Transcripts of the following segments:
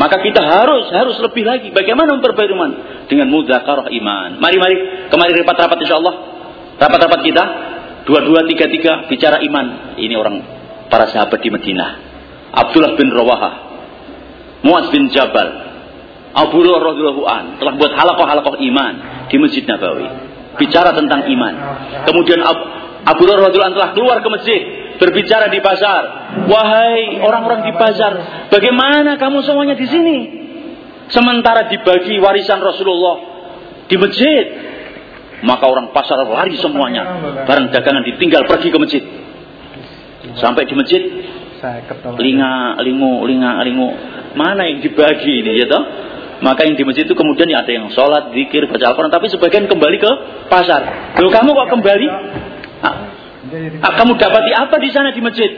Maka kita harus harus lebih lagi. Bagaimana memperbaiki iman? Dengan mudzakarah iman. Mari mari kemarin rapat-rapat insya Allah. Rapat-rapat kita dua dua tiga tiga bicara iman. Ini orang para sahabat di Madinah. Abdullah bin Rawaha, Muaz bin Jabal, Abu radhiyallahu an telah buat halakoh-halakoh iman di Masjid Nabawi. Bicara tentang iman. Kemudian Abu Hurairah radhiyallahu an telah keluar ke masjid berbicara di pasar. Wahai orang-orang di pasar, bagaimana kamu semuanya di sini? Sementara dibagi warisan Rasulullah di masjid, maka orang pasar lari semuanya. Barang dagangan ditinggal pergi ke masjid. Sampai di masjid, linga, lingu, linga, lingu. Mana yang dibagi ini, ya toh? Maka yang di masjid itu kemudian ya ada yang sholat, zikir, baca Al-Quran, tapi sebagian kembali ke pasar. Loh kamu kok kembali? Ah, Ah, kamu dapati apa di sana di masjid?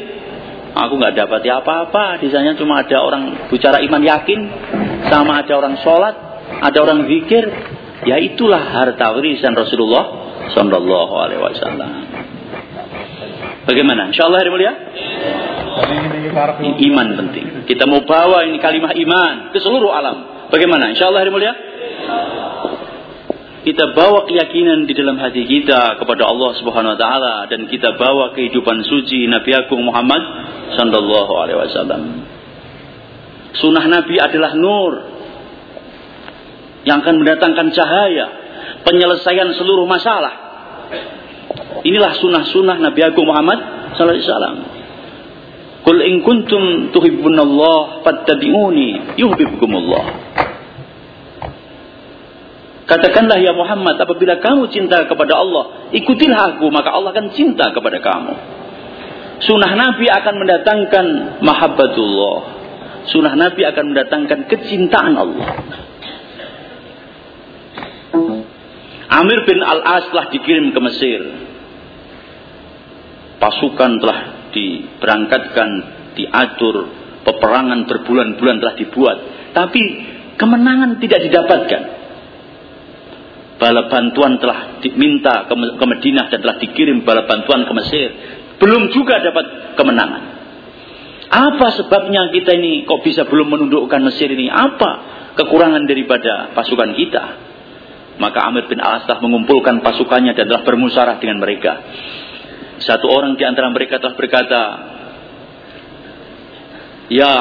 Aku nggak dapati apa-apa. Di sana cuma ada orang bicara iman yakin, sama ada orang sholat, ada orang zikir. Ya itulah harta warisan Rasulullah Sallallahu Alaihi Wasallam. Bagaimana? Insya Allah hari mulia? Iman penting. Kita mau bawa ini kalimah iman ke seluruh alam. Bagaimana? Insya Allah hari mulia? Kita bawa keyakinan di dalam hati kita kepada Allah Subhanahu wa taala dan kita bawa kehidupan suci Nabi Agung Muhammad sallallahu alaihi wasallam. Sunnah Nabi adalah nur yang akan mendatangkan cahaya, penyelesaian seluruh masalah. Inilah sunnah-sunnah Nabi Agung Muhammad sallallahu alaihi wasallam. Qul in kuntum tuhibbunallah fattabi'uni yuhibbukumullah. Katakanlah ya Muhammad, apabila kamu cinta kepada Allah, ikutilah aku, maka Allah akan cinta kepada kamu. Sunnah Nabi akan mendatangkan mahabbatullah. Sunnah Nabi akan mendatangkan kecintaan Allah. Amir bin Al-As telah dikirim ke Mesir. Pasukan telah diberangkatkan, diatur, peperangan berbulan-bulan telah dibuat. Tapi kemenangan tidak didapatkan bala bantuan telah diminta ke, Madinah dan telah dikirim bala bantuan ke Mesir, belum juga dapat kemenangan. Apa sebabnya kita ini kok bisa belum menundukkan Mesir ini? Apa kekurangan daripada pasukan kita? Maka Amir bin Al-As telah mengumpulkan pasukannya dan telah bermusyawarah dengan mereka. Satu orang di antara mereka telah berkata, Ya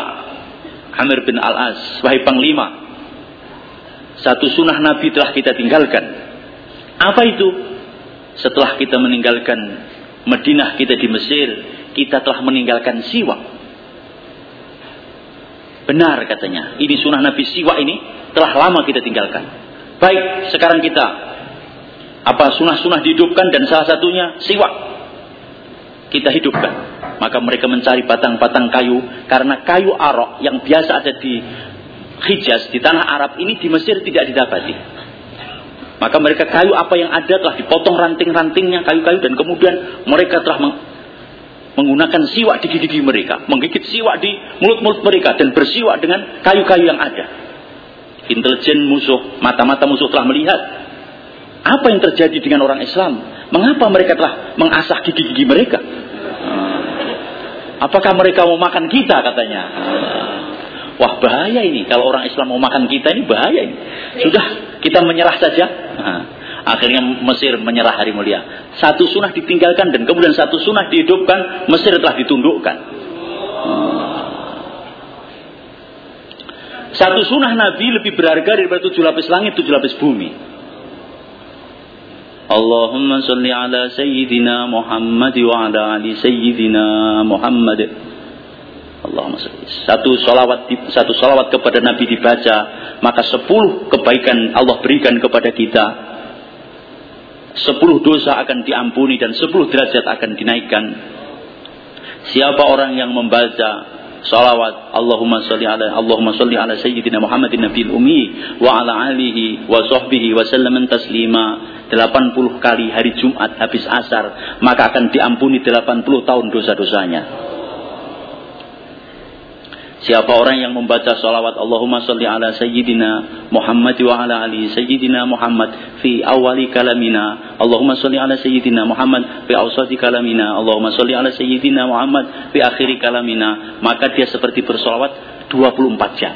Amir bin Al-As, wahai panglima, satu sunnah Nabi telah kita tinggalkan. Apa itu? Setelah kita meninggalkan Madinah kita di Mesir, kita telah meninggalkan siwak. Benar katanya. Ini sunnah Nabi siwak ini telah lama kita tinggalkan. Baik, sekarang kita apa sunnah-sunnah dihidupkan dan salah satunya siwak. Kita hidupkan. Maka mereka mencari batang-batang kayu karena kayu arok yang biasa ada di Hijaz di tanah Arab ini di Mesir tidak didapati. Maka mereka kayu apa yang ada telah dipotong ranting-rantingnya kayu-kayu dan kemudian mereka telah meng menggunakan siwak di gigi-gigi mereka, menggigit siwak di mulut-mulut mereka dan bersiwak dengan kayu-kayu yang ada. Intelijen musuh, mata-mata musuh telah melihat apa yang terjadi dengan orang Islam. Mengapa mereka telah mengasah gigi-gigi mereka? Apakah mereka mau makan kita katanya? Wah bahaya ini. Kalau orang Islam mau makan kita ini bahaya ini. Sudah kita menyerah saja. Nah, akhirnya Mesir menyerah hari mulia. Satu sunnah ditinggalkan dan kemudian satu sunnah dihidupkan. Mesir telah ditundukkan. Satu sunnah Nabi lebih berharga daripada tujuh lapis langit, tujuh lapis bumi. Allahumma salli ala Sayyidina Muhammad wa ala ali Sayyidina Muhammad. Allahumma satu salawat satu salawat kepada Nabi dibaca maka sepuluh kebaikan Allah berikan kepada kita. Sepuluh dosa akan diampuni dan sepuluh derajat akan dinaikkan. Siapa orang yang membaca salawat Allahumma salli ala Allahumma salli ala sayyidina Muhammadin nabiyil ummi wa ala alihi wa sahbihi wa sallam taslima. 80 kali hari Jumat habis asar maka akan diampuni 80 tahun dosa-dosanya Siapa orang yang membaca salawat Allahumma salli ala sayyidina Muhammad wa ala ali sayyidina Muhammad fi awali kalamina Allahumma salli ala sayyidina Muhammad fi awsati kalamina Allahumma salli ala sayyidina Muhammad fi akhiri kalamina maka dia seperti bersalawat 24 jam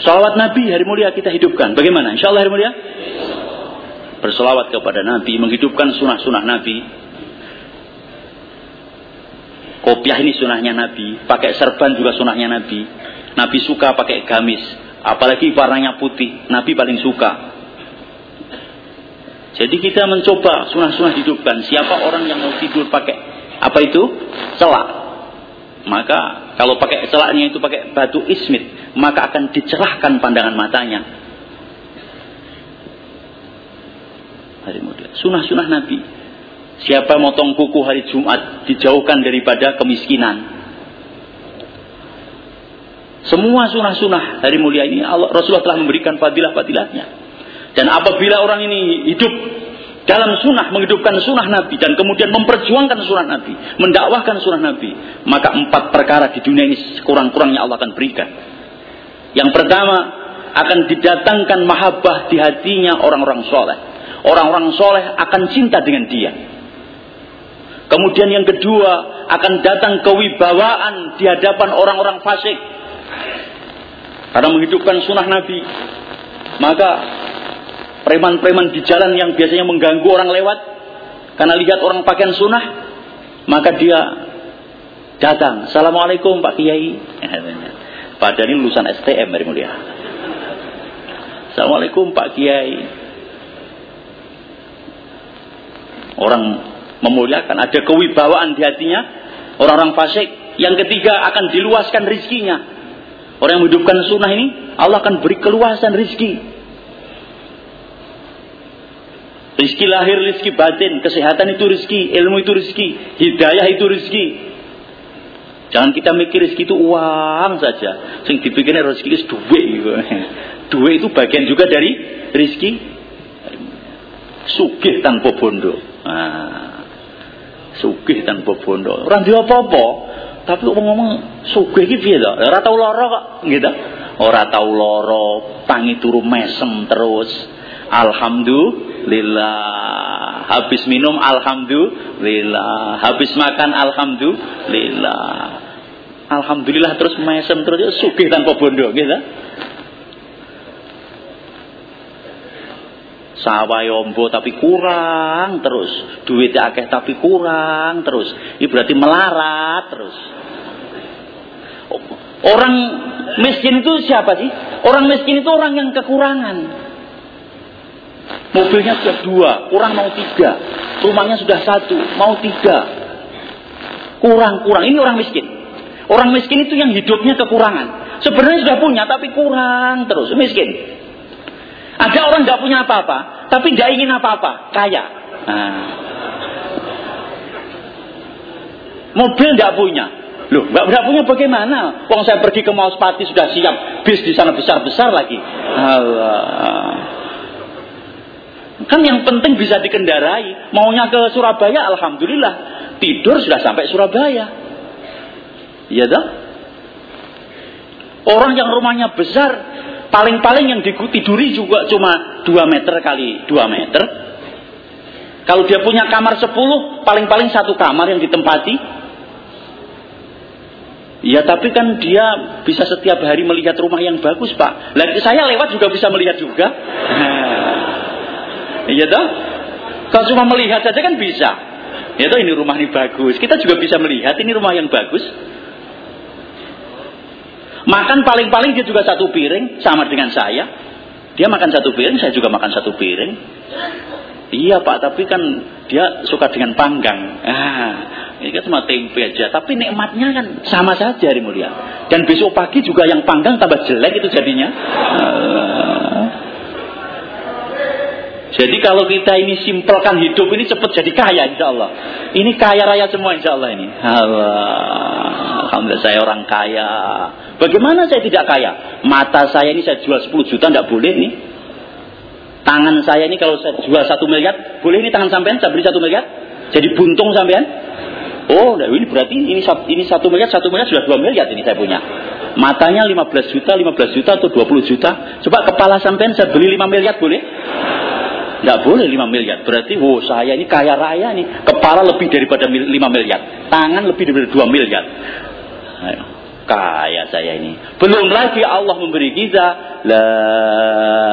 Salawat Nabi hari mulia kita hidupkan. Bagaimana? Insya Allah hari mulia. Bersolawat kepada Nabi, menghidupkan sunnah-sunnah Nabi. Kopiah ini sunnahnya Nabi, pakai serban juga sunnahnya Nabi. Nabi suka pakai gamis, apalagi warnanya putih. Nabi paling suka. Jadi kita mencoba sunnah-sunnah hidupkan. Siapa orang yang mau tidur pakai apa itu? Celak. Maka kalau pakai celaknya itu pakai batu ismit, maka akan dicerahkan pandangan matanya. Hari mulia. Sunnah-sunnah Nabi. Siapa motong kuku hari Jumat dijauhkan daripada kemiskinan. Semua sunnah-sunnah hari mulia ini Allah, Rasulullah telah memberikan fadilah-fadilahnya. Dan apabila orang ini hidup dalam sunnah, menghidupkan sunnah Nabi dan kemudian memperjuangkan sunnah Nabi, mendakwahkan sunnah Nabi, maka empat perkara di dunia ini sekurang-kurangnya Allah akan berikan. Yang pertama, akan didatangkan mahabbah di hatinya orang-orang soleh. Orang-orang soleh akan cinta dengan dia. Kemudian yang kedua, akan datang kewibawaan di hadapan orang-orang fasik. Karena menghidupkan sunnah Nabi. Maka preman-preman di jalan yang biasanya mengganggu orang lewat. Karena lihat orang pakaian sunnah. Maka dia datang. Assalamualaikum Pak Kiai. Padahal ini lulusan STM dari mulia. Assalamualaikum Pak Kiai. Orang memuliakan, ada kewibawaan di hatinya. Orang-orang fasik. Yang ketiga akan diluaskan rizkinya. Orang yang menghidupkan sunnah ini, Allah akan beri keluasan rizki. Rizki lahir, rizki batin, kesehatan itu rizki, ilmu itu rizki, hidayah itu rizki. Jangan kita mikir rezeki itu uang saja. Sing dipikirnya rezeki itu duit. Gitu. Duit itu bagian juga dari rezeki. Sugih tanpa bondo. Nah, sugih tanpa bondo. Orang dia apa-apa. Tapi ngomong sugih iki piye to? Ora tau lara kok, gitu. Ora tau lara, tangi turu mesem terus. Alhamdulillah. Habis minum alhamdulillah. Habis makan alhamdulillah. Alhamdulillah terus mesem terus sugih tanpa bondo gitu. Sawah yombo tapi kurang terus. Duit akeh tapi kurang terus. Ini berarti melarat terus. Orang miskin itu siapa sih? Orang miskin itu orang yang kekurangan. Mobilnya sudah dua, kurang mau tiga. Rumahnya sudah satu, mau tiga. Kurang-kurang. Ini orang miskin. Orang miskin itu yang hidupnya kekurangan. Sebenarnya sudah punya tapi kurang terus, miskin. Ada orang nggak punya apa-apa, tapi nggak ingin apa-apa, kaya. Nah. Mobil nggak punya, Loh, nggak punya bagaimana? Wong saya pergi ke Mauspati sudah siap, bis di sana besar-besar lagi. Allah. Kan yang penting bisa dikendarai. Maunya ke Surabaya, alhamdulillah. Tidur sudah sampai Surabaya. Iya dah. Orang yang rumahnya besar, paling-paling yang ditiduri juga cuma 2 meter kali 2 meter. Kalau dia punya kamar 10, paling-paling satu kamar yang ditempati. Ya tapi kan dia bisa setiap hari melihat rumah yang bagus pak. Lagi saya lewat juga bisa melihat juga. Iya toh? Kalau cuma melihat saja kan bisa. Ya toh ini rumah ini bagus. Kita juga bisa melihat ini rumah yang bagus. Makan paling-paling dia juga satu piring sama dengan saya. Dia makan satu piring, saya juga makan satu piring. Iya pak, tapi kan dia suka dengan panggang. Ah, ini kan cuma tempe aja. Tapi nikmatnya kan sama saja hari mulia. Dan besok pagi juga yang panggang tambah jelek itu jadinya. Ah. Jadi kalau kita ini simpelkan hidup ini cepat jadi kaya insya Allah. Ini kaya raya semua insya Allah ini. Allah. Alhamdulillah saya orang kaya. Bagaimana saya tidak kaya? Mata saya ini saya jual 10 juta, tidak boleh nih. Tangan saya ini kalau saya jual satu miliar, boleh ini tangan sampean saya beli satu miliar? Jadi buntung sampean? Oh, nah ini berarti ini ini satu miliar, satu miliar sudah dua miliar ini saya punya. Matanya 15 juta, 15 juta atau 20 juta. Coba kepala sampean saya beli 5 miliar boleh? Tidak boleh 5 miliar. Berarti, wow saya ini kaya raya nih. Kepala lebih daripada 5 miliar. Tangan lebih daripada 2 miliar. Kaya saya ini. Belum lagi Allah memberi kita la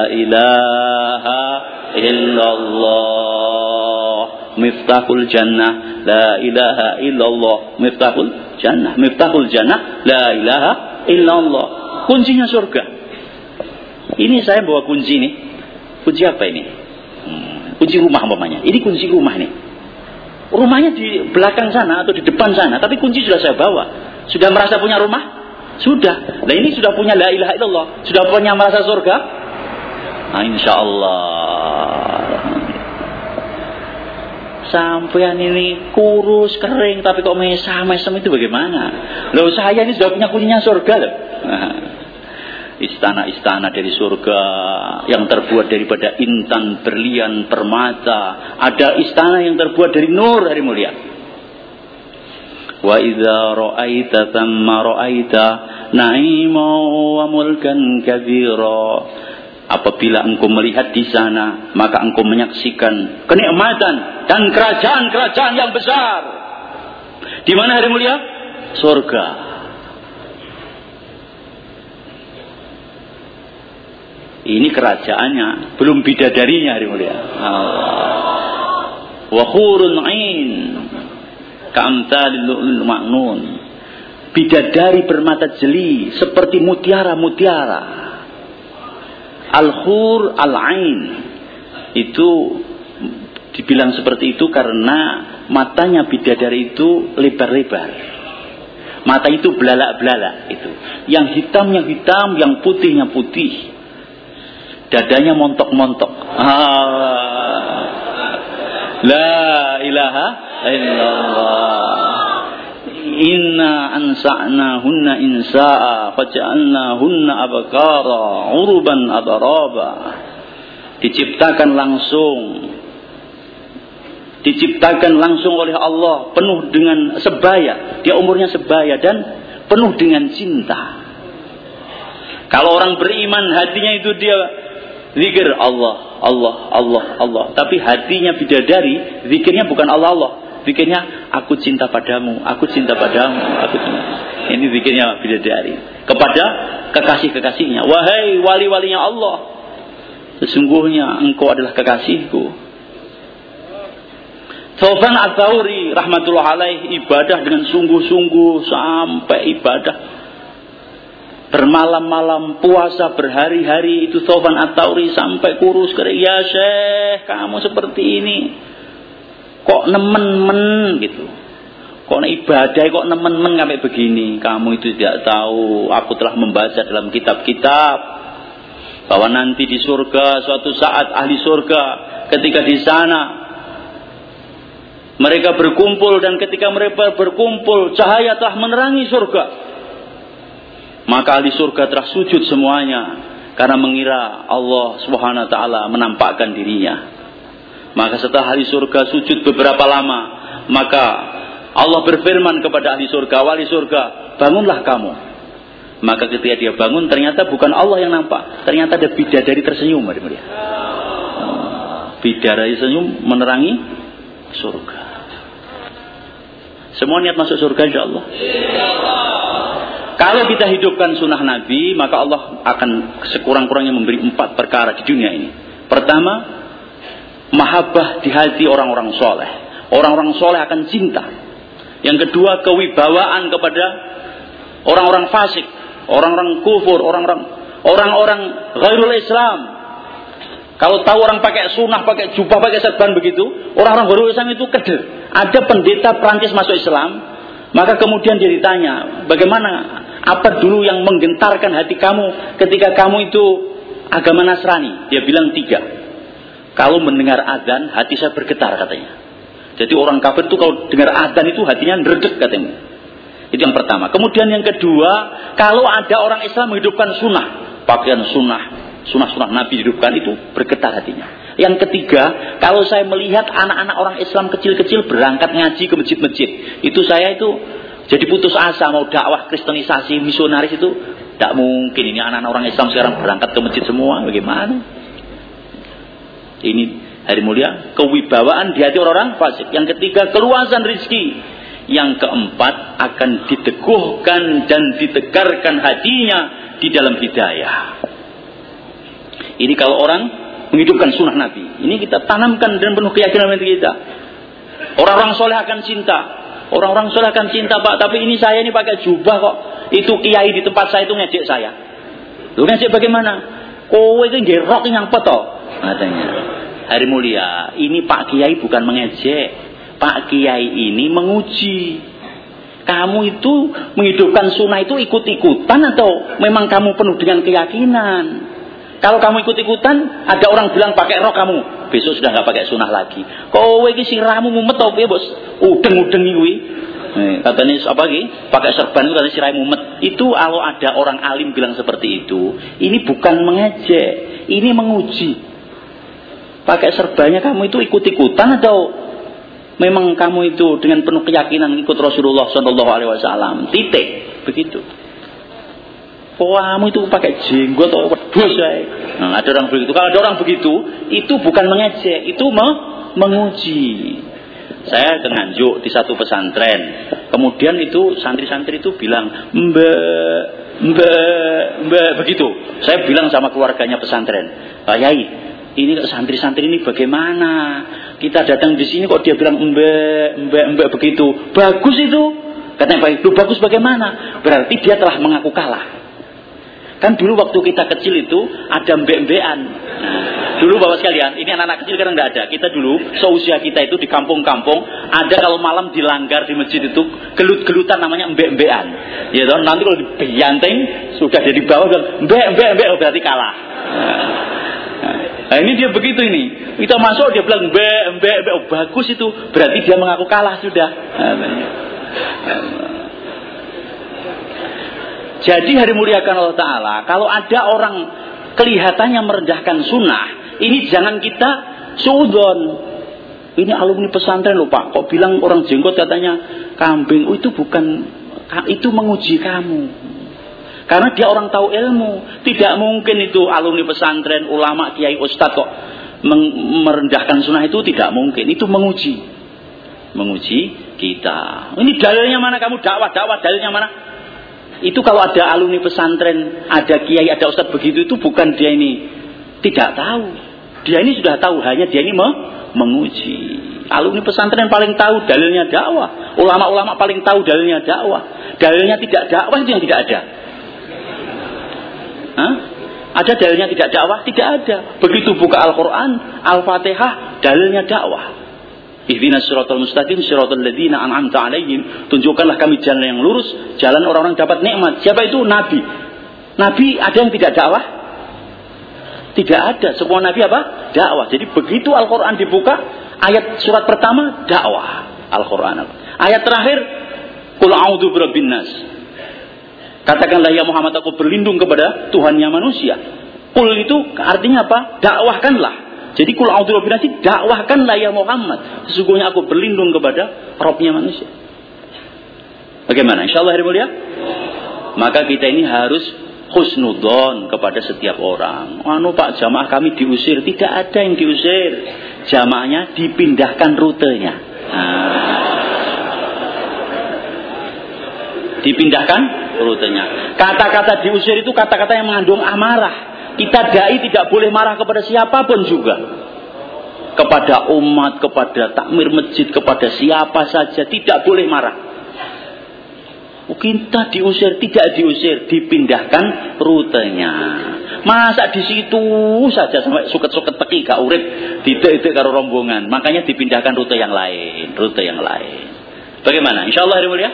ilaha illallah. Miftahul jannah. La ilaha illallah. Miftahul jannah. Miftahul jannah. La ilaha illallah. Kuncinya surga. Ini saya bawa kunci ini. Kunci apa ini? Hmm, kunci rumah umpamanya. Ini kunci rumah nih. Rumahnya di belakang sana atau di depan sana tapi kunci sudah saya bawa sudah merasa punya rumah? Sudah. Nah ini sudah punya la ilaha illallah. Sudah punya merasa surga? Nah, insya Allah. Sampean ini kurus, kering, tapi kok mesam-mesam itu bagaimana? Loh saya ini sudah punya kuncinya surga loh. Istana-istana dari surga yang terbuat daripada intan, berlian, permata. Ada istana yang terbuat dari nur dari mulia. Wa idza ra'aita thamma ra'aita na'ima wa mulkan kabira. Apabila engkau melihat di sana, maka engkau menyaksikan kenikmatan dan kerajaan-kerajaan yang besar. Di mana hari mulia? Surga. Ini kerajaannya, belum bidadarinya hari mulia. Wa khurun ain Ma'nun. Bidadari bermata jeli seperti mutiara-mutiara. Al-khur al-ain. Itu dibilang seperti itu karena matanya bidadari itu lebar-lebar. Mata itu belalak-belalak itu. Yang hitam yang hitam, yang putihnya putih. Dadanya montok-montok. Ah. La ilaha illallah. Inna ansa'na hunna insa'a faja'alna hunna abakara uruban adaraba. Diciptakan langsung diciptakan langsung oleh Allah penuh dengan sebaya dia umurnya sebaya dan penuh dengan cinta kalau orang beriman hatinya itu dia zikir Allah Allah Allah Allah tapi hatinya bidadari zikirnya bukan Allah Allah Zikirnya aku cinta padamu, aku cinta padamu, aku cinta. Ini zikirnya bidadari kepada kekasih-kekasihnya. Wahai wali-walinya Allah, sesungguhnya engkau adalah kekasihku. Taufan At-Tawri rahmatullah alaih ibadah dengan sungguh-sungguh sampai ibadah bermalam-malam puasa berhari-hari itu Taufan At-Tawri sampai kurus kering ya Syekh kamu seperti ini Kok nemen-men gitu. Kok ibadah kok nemen-men sampai begini. Kamu itu tidak tahu. Aku telah membaca dalam kitab-kitab. Bahwa nanti di surga suatu saat ahli surga ketika di sana mereka berkumpul dan ketika mereka berkumpul cahaya telah menerangi surga. Maka ahli surga telah sujud semuanya karena mengira Allah Subhanahu wa taala menampakkan dirinya. Maka setelah ahli surga sujud beberapa lama, maka Allah berfirman kepada ahli surga, wali surga, bangunlah kamu. Maka ketika dia bangun, ternyata bukan Allah yang nampak. Ternyata ada bidadari tersenyum. Bidadari senyum menerangi surga. Semua niat masuk surga insya Allah. Kalau kita hidupkan sunnah Nabi, maka Allah akan sekurang-kurangnya memberi empat perkara di dunia ini. Pertama, mahabbah di hati orang-orang soleh. Orang-orang soleh akan cinta. Yang kedua, kewibawaan kepada orang-orang fasik, orang-orang kufur, orang-orang orang-orang ghairul Islam. Kalau tahu orang pakai sunnah, pakai jubah, pakai serban begitu, orang-orang ghairul Islam itu keder. Ada pendeta Prancis masuk Islam, maka kemudian dia ditanya, bagaimana apa dulu yang menggentarkan hati kamu ketika kamu itu agama Nasrani? Dia bilang tiga. Kalau mendengar azan, hati saya bergetar katanya. Jadi orang kafir itu kalau dengar azan itu hatinya ngeredek katanya. Itu yang pertama. Kemudian yang kedua, kalau ada orang Islam menghidupkan sunnah, pakaian sunnah, sunnah-sunnah Nabi hidupkan itu bergetar hatinya. Yang ketiga, kalau saya melihat anak-anak orang Islam kecil-kecil berangkat ngaji ke masjid-masjid, itu saya itu jadi putus asa mau dakwah kristenisasi misionaris itu tidak mungkin ini anak-anak orang Islam sekarang berangkat ke masjid semua, bagaimana? Ini hari mulia, kewibawaan di hati orang-orang fasik. Yang ketiga, keluasan rizki. Yang keempat akan diteguhkan dan ditegarkan hatinya di dalam hidayah. Ini kalau orang menghidupkan sunnah Nabi. Ini kita tanamkan dan penuh keyakinan kita. Orang-orang soleh akan cinta. Orang-orang soleh akan cinta Pak. Tapi ini saya ini pakai jubah kok. Itu kiai di tempat saya itu ngejek saya. Lu ngejek bagaimana? Kowe itu ngerok yang peto. Katanya. Hari mulia, ini Pak Kiai bukan mengejek. Pak Kiai ini menguji. Kamu itu menghidupkan sunnah itu ikut-ikutan atau memang kamu penuh dengan keyakinan? Kalau kamu ikut-ikutan, ada orang bilang pakai rok kamu, besok sudah nggak pakai sunnah lagi. Kowe iki siramu mumet apa ya, Bos? Udeng-udeng iki. Eh, katanya apa lagi? Pakai serban itu katanya sirai mumet. Itu kalau ada orang alim bilang seperti itu, ini bukan mengejek, ini menguji pakai serbannya kamu itu ikut-ikutan atau memang kamu itu dengan penuh keyakinan ikut Rasulullah Shallallahu Alaihi Wasallam titik begitu kamu itu pakai jenggot atau wedus ya. Nah, ada orang begitu. Kalau ada orang begitu, itu bukan mengejek, itu me menguji. Saya ke Nganjuk di satu pesantren. Kemudian itu santri-santri itu bilang, mbak, mbak, mbak, begitu. Saya bilang sama keluarganya pesantren, Pak Yai, ini santri-santri ini bagaimana? Kita datang di sini kok dia bilang mbak, mbak, mbak begitu. Bagus itu. Katanya lu bagus bagaimana? Berarti dia telah mengaku kalah. Kan dulu waktu kita kecil itu ada mbek-mbekan. Nah, dulu bapak sekalian, ini anak-anak kecil karena nggak ada. Kita dulu seusia kita itu di kampung-kampung ada kalau malam dilanggar di masjid itu gelut-gelutan namanya mbek-mbekan. Ya toh, nanti kalau dibanting sudah jadi bawah mbek mbek mbek berarti kalah. Nah, Nah ini dia begitu ini. Kita masuk dia bilang be be be oh, bagus itu. Berarti dia mengaku kalah sudah. Jadi hari muliakan Allah Ta'ala. Kalau ada orang kelihatannya merendahkan sunnah. Ini jangan kita sudon. Ini alumni pesantren loh Pak. Kok bilang orang jenggot katanya kambing. Oh, itu bukan. Itu menguji kamu. Karena dia orang tahu ilmu. Tidak mungkin itu alumni pesantren, ulama, kiai, ustadz kok merendahkan sunnah itu tidak mungkin. Itu menguji. Menguji kita. Ini dalilnya mana kamu dakwah, dakwah dalilnya mana? Itu kalau ada alumni pesantren, ada kiai, ada ustadz begitu itu bukan dia ini tidak tahu. Dia ini sudah tahu, hanya dia ini me menguji. Alumni pesantren paling tahu dalilnya dakwah. Ulama-ulama paling tahu dalilnya dakwah. Dalilnya tidak dakwah itu yang tidak ada. Hah? Ada dalilnya tidak dakwah? Tidak ada. Begitu buka Al-Quran, Al-Fatihah, dalilnya dakwah. Ihdinas suratul mustaqim suratul ladina an'amta alaihim. Tunjukkanlah kami jalan yang lurus, jalan orang-orang dapat nikmat. Siapa itu? Nabi. Nabi ada yang tidak dakwah? Tidak ada. Semua nabi apa? Dakwah. Jadi begitu Al-Quran dibuka, ayat surat pertama dakwah Al-Quran. Ayat terakhir, Qul a'udzu birabbin. Katakanlah ya Muhammad aku berlindung kepada Tuhannya manusia. Kul itu artinya apa? Dakwahkanlah. Jadi kul a'udzu dakwahkanlah ya Muhammad. Sesungguhnya aku berlindung kepada Robnya manusia. Bagaimana? Insya Allah hari mulia. Maka kita ini harus husnudon kepada setiap orang. Anu Pak jamaah kami diusir. Tidak ada yang diusir. Jamaahnya dipindahkan rutenya. Nah. Dipindahkan rutenya. Kata-kata diusir itu kata-kata yang mengandung amarah. Kita dai tidak boleh marah kepada siapa pun juga. Kepada umat, kepada takmir masjid, kepada siapa saja tidak boleh marah. Kita diusir, tidak diusir, dipindahkan rutenya. Masa di situ saja sampai suket-suket teki gak urip, tidak itu karo rombongan. Makanya dipindahkan rute yang lain, rute yang lain. Bagaimana? Insya Allah hari mulia.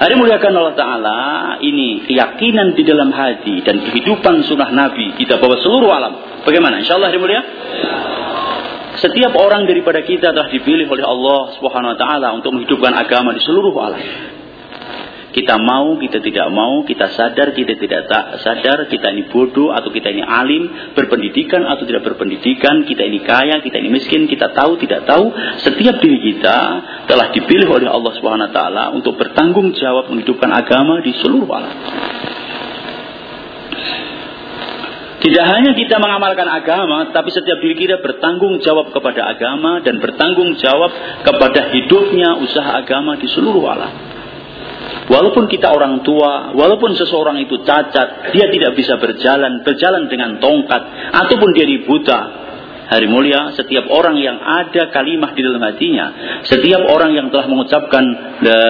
Hari muliakan Allah Ta'ala ini keyakinan di dalam hati dan kehidupan sunnah Nabi kita bawa seluruh alam. Bagaimana? Insya Allah hari mulia. Setiap orang daripada kita telah dipilih oleh Allah Subhanahu Wa Taala untuk menghidupkan agama di seluruh alam. Kita mau, kita tidak mau, kita sadar, kita tidak tak sadar, kita ini bodoh atau kita ini alim, berpendidikan atau tidak berpendidikan, kita ini kaya, kita ini miskin, kita tahu, tidak tahu, setiap diri kita telah dipilih oleh Allah taala untuk bertanggung jawab menghidupkan agama di seluruh alam. Tidak hanya kita mengamalkan agama, tapi setiap diri kita bertanggung jawab kepada agama dan bertanggung jawab kepada hidupnya usaha agama di seluruh alam. Walaupun kita orang tua, walaupun seseorang itu cacat, dia tidak bisa berjalan, berjalan dengan tongkat, ataupun dia buta. Hari mulia, setiap orang yang ada kalimah di dalam hatinya, setiap orang yang telah mengucapkan La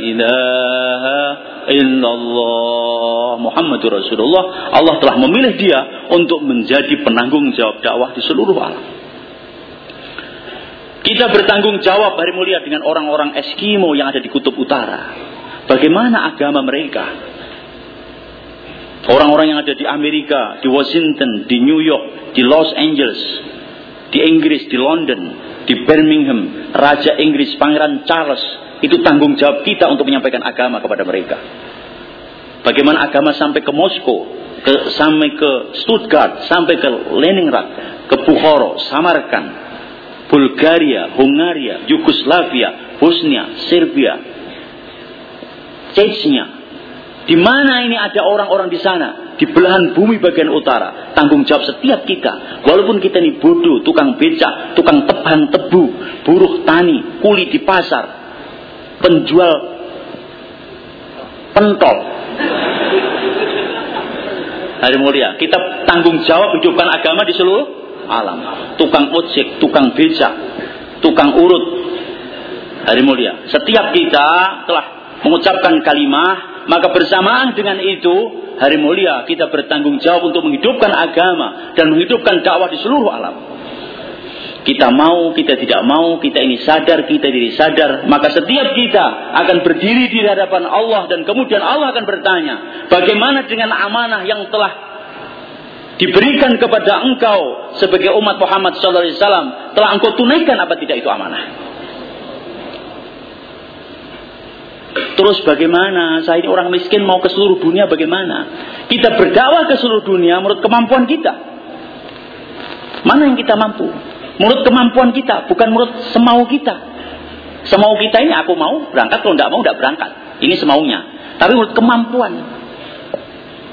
ilaha illallah Muhammadur Rasulullah Allah telah memilih dia untuk menjadi penanggung jawab dakwah di seluruh alam kita bertanggung jawab hari mulia dengan orang-orang Eskimo yang ada di kutub utara. Bagaimana agama mereka? Orang-orang yang ada di Amerika di Washington di New York di Los Angeles di Inggris di London di Birmingham Raja Inggris Pangeran Charles itu tanggung jawab kita untuk menyampaikan agama kepada mereka. Bagaimana agama sampai ke Moskow, ke, sampai ke Stuttgart, sampai ke Leningrad, ke Bukhara, Samarkand, Bulgaria, Hungaria, Yugoslavia, Bosnia, Serbia, Chechnya. Di mana ini ada orang-orang di sana? Di belahan bumi bagian utara. Tanggung jawab setiap kita. Walaupun kita ini bodoh, tukang becak, tukang tebang tebu, buruh tani, kuli di pasar, penjual pentol. Hari mulia, kita tanggung jawab hidupkan agama di seluruh alam. Tukang ojek, tukang beca, tukang urut. Hari mulia, setiap kita telah mengucapkan kalimah, maka bersamaan dengan itu, hari mulia kita bertanggung jawab untuk menghidupkan agama dan menghidupkan dakwah di seluruh alam. Kita mau, kita tidak mau, kita ini sadar, kita diri sadar. Maka setiap kita akan berdiri di hadapan Allah dan kemudian Allah akan bertanya, bagaimana dengan amanah yang telah diberikan kepada engkau sebagai umat Muhammad SAW telah engkau tunaikan apa tidak itu amanah? Terus bagaimana? Saya ini orang miskin mau ke seluruh dunia bagaimana? Kita berdakwah ke seluruh dunia menurut kemampuan kita. Mana yang kita mampu? Menurut kemampuan kita, bukan menurut semau kita. Semau kita ini aku mau berangkat, kalau tidak mau tidak berangkat. Ini semaunya. Tapi menurut kemampuan.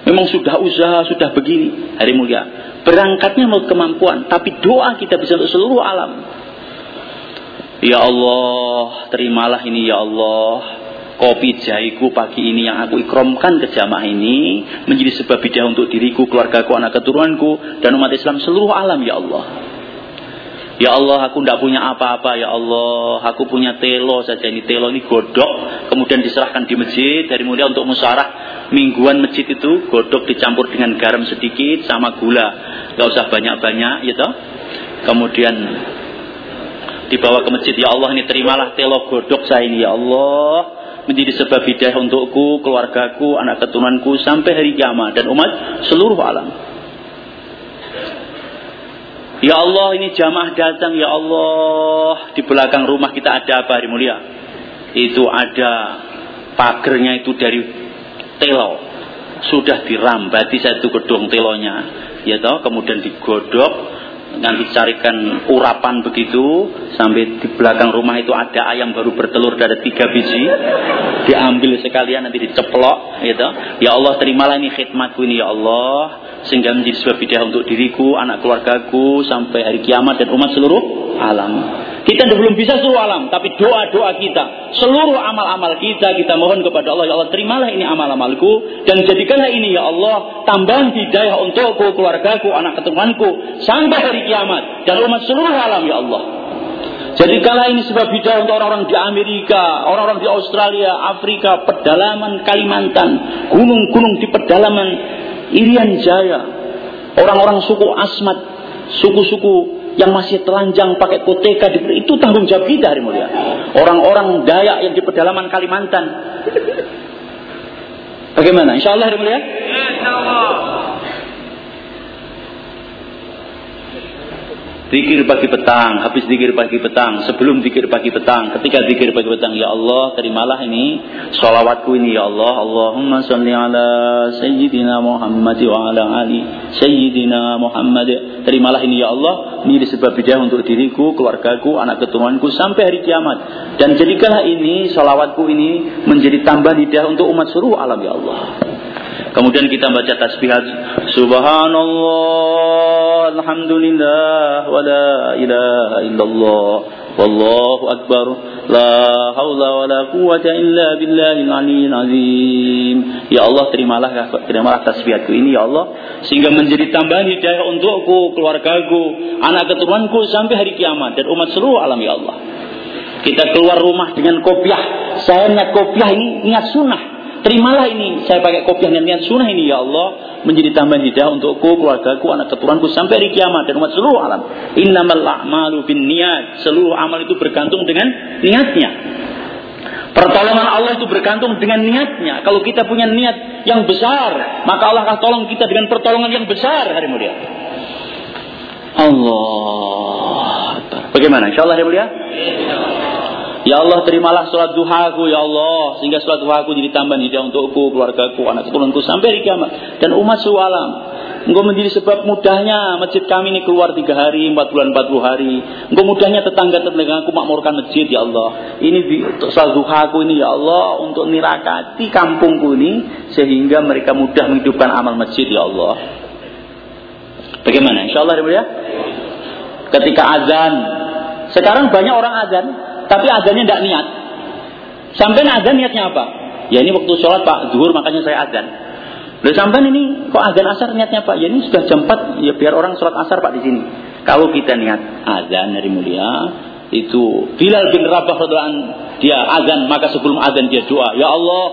Memang sudah usaha, sudah begini. Hari mulia. Berangkatnya menurut kemampuan. Tapi doa kita bisa untuk seluruh alam. Ya Allah, terimalah ini ya Allah. Kopi jahiku pagi ini yang aku ikromkan ke jamaah ini menjadi sebab bidah untuk diriku, keluargaku, anak keturunanku dan umat Islam seluruh alam ya Allah. Ya Allah, aku tidak punya apa-apa. Ya Allah, aku punya telo saja. Ini telo ini godok. Kemudian diserahkan di masjid. Dari mulia untuk musyarah. Mingguan masjid itu godok dicampur dengan garam sedikit sama gula. Gak usah banyak-banyak, gitu. Kemudian dibawa ke masjid. Ya Allah, ini terimalah telo godok saya ini. Ya Allah, menjadi sebab hidayah untukku, keluargaku, anak keturunanku sampai hari kiamat dan umat seluruh alam. Ya Allah ini jamaah datang ya Allah di belakang rumah kita ada apa hari mulia itu ada pagernya itu dari telo. Sudah dirambati satu gedung telonya. Ya toh kemudian digodok nanti carikan urapan begitu sampai di belakang rumah itu ada ayam baru bertelur dari tiga biji. Diambil sekalian nanti diceplok gitu ya Allah terimalah ini khidmatku ini ya Allah sehingga menjadi sebab hidayah untuk diriku, anak keluargaku sampai hari kiamat dan umat seluruh alam. Kita belum bisa seluruh alam, tapi doa-doa kita, seluruh amal-amal kita kita mohon kepada Allah, ya Allah terimalah ini amal-amalku dan jadikanlah ini ya Allah tambahan hidayah untukku, keluargaku, anak keturunanku sampai hari kiamat dan umat seluruh alam ya Allah. Jadi kala ini sebab hidayah untuk orang-orang di Amerika, orang-orang di Australia, Afrika, pedalaman Kalimantan, gunung-gunung di pedalaman Irian Jaya, orang-orang suku Asmat, suku-suku yang masih telanjang pakai koteka itu tanggung jawab kita hari mulia. Orang-orang Dayak yang di pedalaman Kalimantan. Bagaimana? Insya Allah hari mulia? Insya Allah. Zikir pagi petang, habis zikir pagi petang, sebelum zikir pagi petang, ketika zikir pagi petang, ya Allah, terimalah ini salawatku ini ya Allah. Allahumma salli ala sayyidina Muhammad wa ala ali sayyidina Muhammad. Terimalah ini ya Allah, ini disebab bid'ah untuk diriku, keluargaku, anak keturunanku sampai hari kiamat. Dan jadikanlah ini salawatku ini menjadi tambah hidayah untuk umat seluruh alam ya Allah. Kemudian kita baca tasbihat Subhanallah Alhamdulillah Wa la ilaha illallah Wallahu akbar La hawla wa la quwata illa billahil aliyyil azim. Ya Allah terimalah terimalah tasbihatku ini ya Allah Sehingga menjadi tambahan hidayah untukku Keluargaku Anak keturunanku sampai hari kiamat Dan umat seluruh alam ya Allah. Kita keluar rumah dengan kopiah. Saya ingat kopiah ini ingat sunnah Terimalah ini, saya pakai kopiah dan niat sunnah ini ya Allah menjadi tambahan hidayah untukku, keluargaku, anak keturunanku sampai hari kiamat dan umat seluruh alam. Innamal a'malu bin niat. Seluruh amal itu bergantung dengan niatnya. Pertolongan Allah itu bergantung dengan niatnya. Kalau kita punya niat yang besar, maka Allah akan tolong kita dengan pertolongan yang besar hari mulia. Allah. Bagaimana? Insya Allah hari mulia? Ya Allah terimalah sholat duhaku ya Allah sehingga sholat duhaku jadi tambahan hidayah untukku, keluargaku, anak keturunanku sampai hari kiamat dan umat sewalam. Engkau menjadi sebab mudahnya masjid kami ini keluar tiga hari, empat bulan, empat puluh hari. Engkau mudahnya tetangga tetangga aku makmurkan masjid ya Allah. Ini di, sholat duhaku ini ya Allah untuk nirakati kampungku ini sehingga mereka mudah menghidupkan amal masjid ya Allah. Bagaimana? Insya Allah ya. Ketika azan, sekarang banyak orang azan, tapi azannya tidak niat. Sampai azan niatnya apa? Ya ini waktu sholat Pak, zuhur makanya saya azan. Lalu sampai ini kok azan asar niatnya Pak? Ya ini sudah jam 4, ya biar orang sholat asar Pak di sini. Kalau kita niat azan dari mulia, itu Bilal bin Rabah radhiallahu dia azan maka sebelum azan dia doa, ya Allah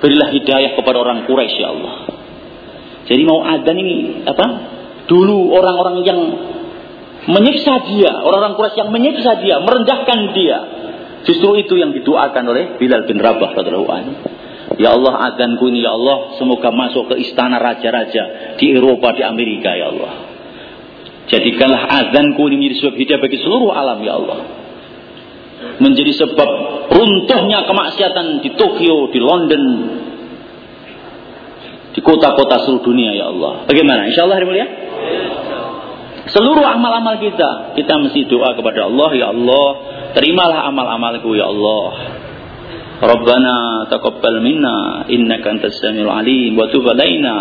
berilah hidayah kepada orang Quraisy ya Allah. Jadi mau azan ini apa? Dulu orang-orang yang menyiksa dia, orang-orang Quraisy yang menyiksa dia, merendahkan dia. Justru itu yang didoakan oleh Bilal bin Rabah radhiyallahu anhu. Ya Allah azanku ini ya Allah semoga masuk ke istana raja-raja di Eropa di Amerika ya Allah. Jadikanlah azanku ini menjadi sebab hidayah bagi seluruh alam ya Allah. Menjadi sebab runtuhnya kemaksiatan di Tokyo, di London, di kota-kota seluruh dunia ya Allah. Bagaimana? Insya Allah hari? Seluruh amal-amal kita, kita mesti doa kepada Allah, ya Allah, terimalah amal-amalku ya Allah. Rabbana taqabbal minna innaka antas samiul alim wa tub alaina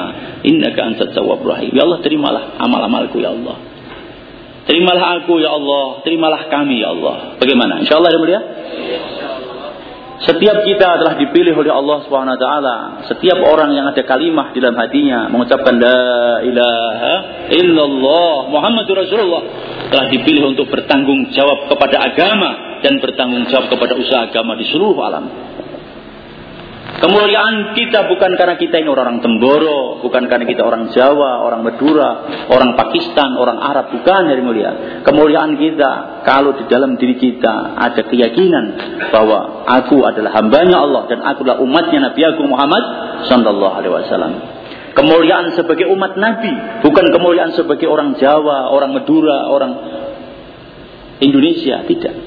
innaka antat tawwabur rahim. Ya Allah, terimalah amal-amalku ya Allah. Terimalah aku ya Allah, terimalah kami ya Allah. Bagaimana? Insyaallah ya mulia. Setiap kita telah dipilih oleh Allah Subhanahu wa taala. Setiap orang yang ada kalimah di dalam hatinya mengucapkan la ilaha illallah Muhammadur Rasulullah telah dipilih untuk bertanggung jawab kepada agama dan bertanggung jawab kepada usaha agama di seluruh alam. Kemuliaan kita bukan karena kita ini orang-orang Temboro, bukan karena kita orang Jawa, orang Madura, orang Pakistan, orang Arab, bukan dari mulia. Kemuliaan kita kalau di dalam diri kita ada keyakinan bahwa aku adalah hambanya Allah dan aku adalah umatnya Nabi Agung Muhammad Sallallahu Alaihi Wasallam. Kemuliaan sebagai umat Nabi, bukan kemuliaan sebagai orang Jawa, orang Madura, orang Indonesia, tidak.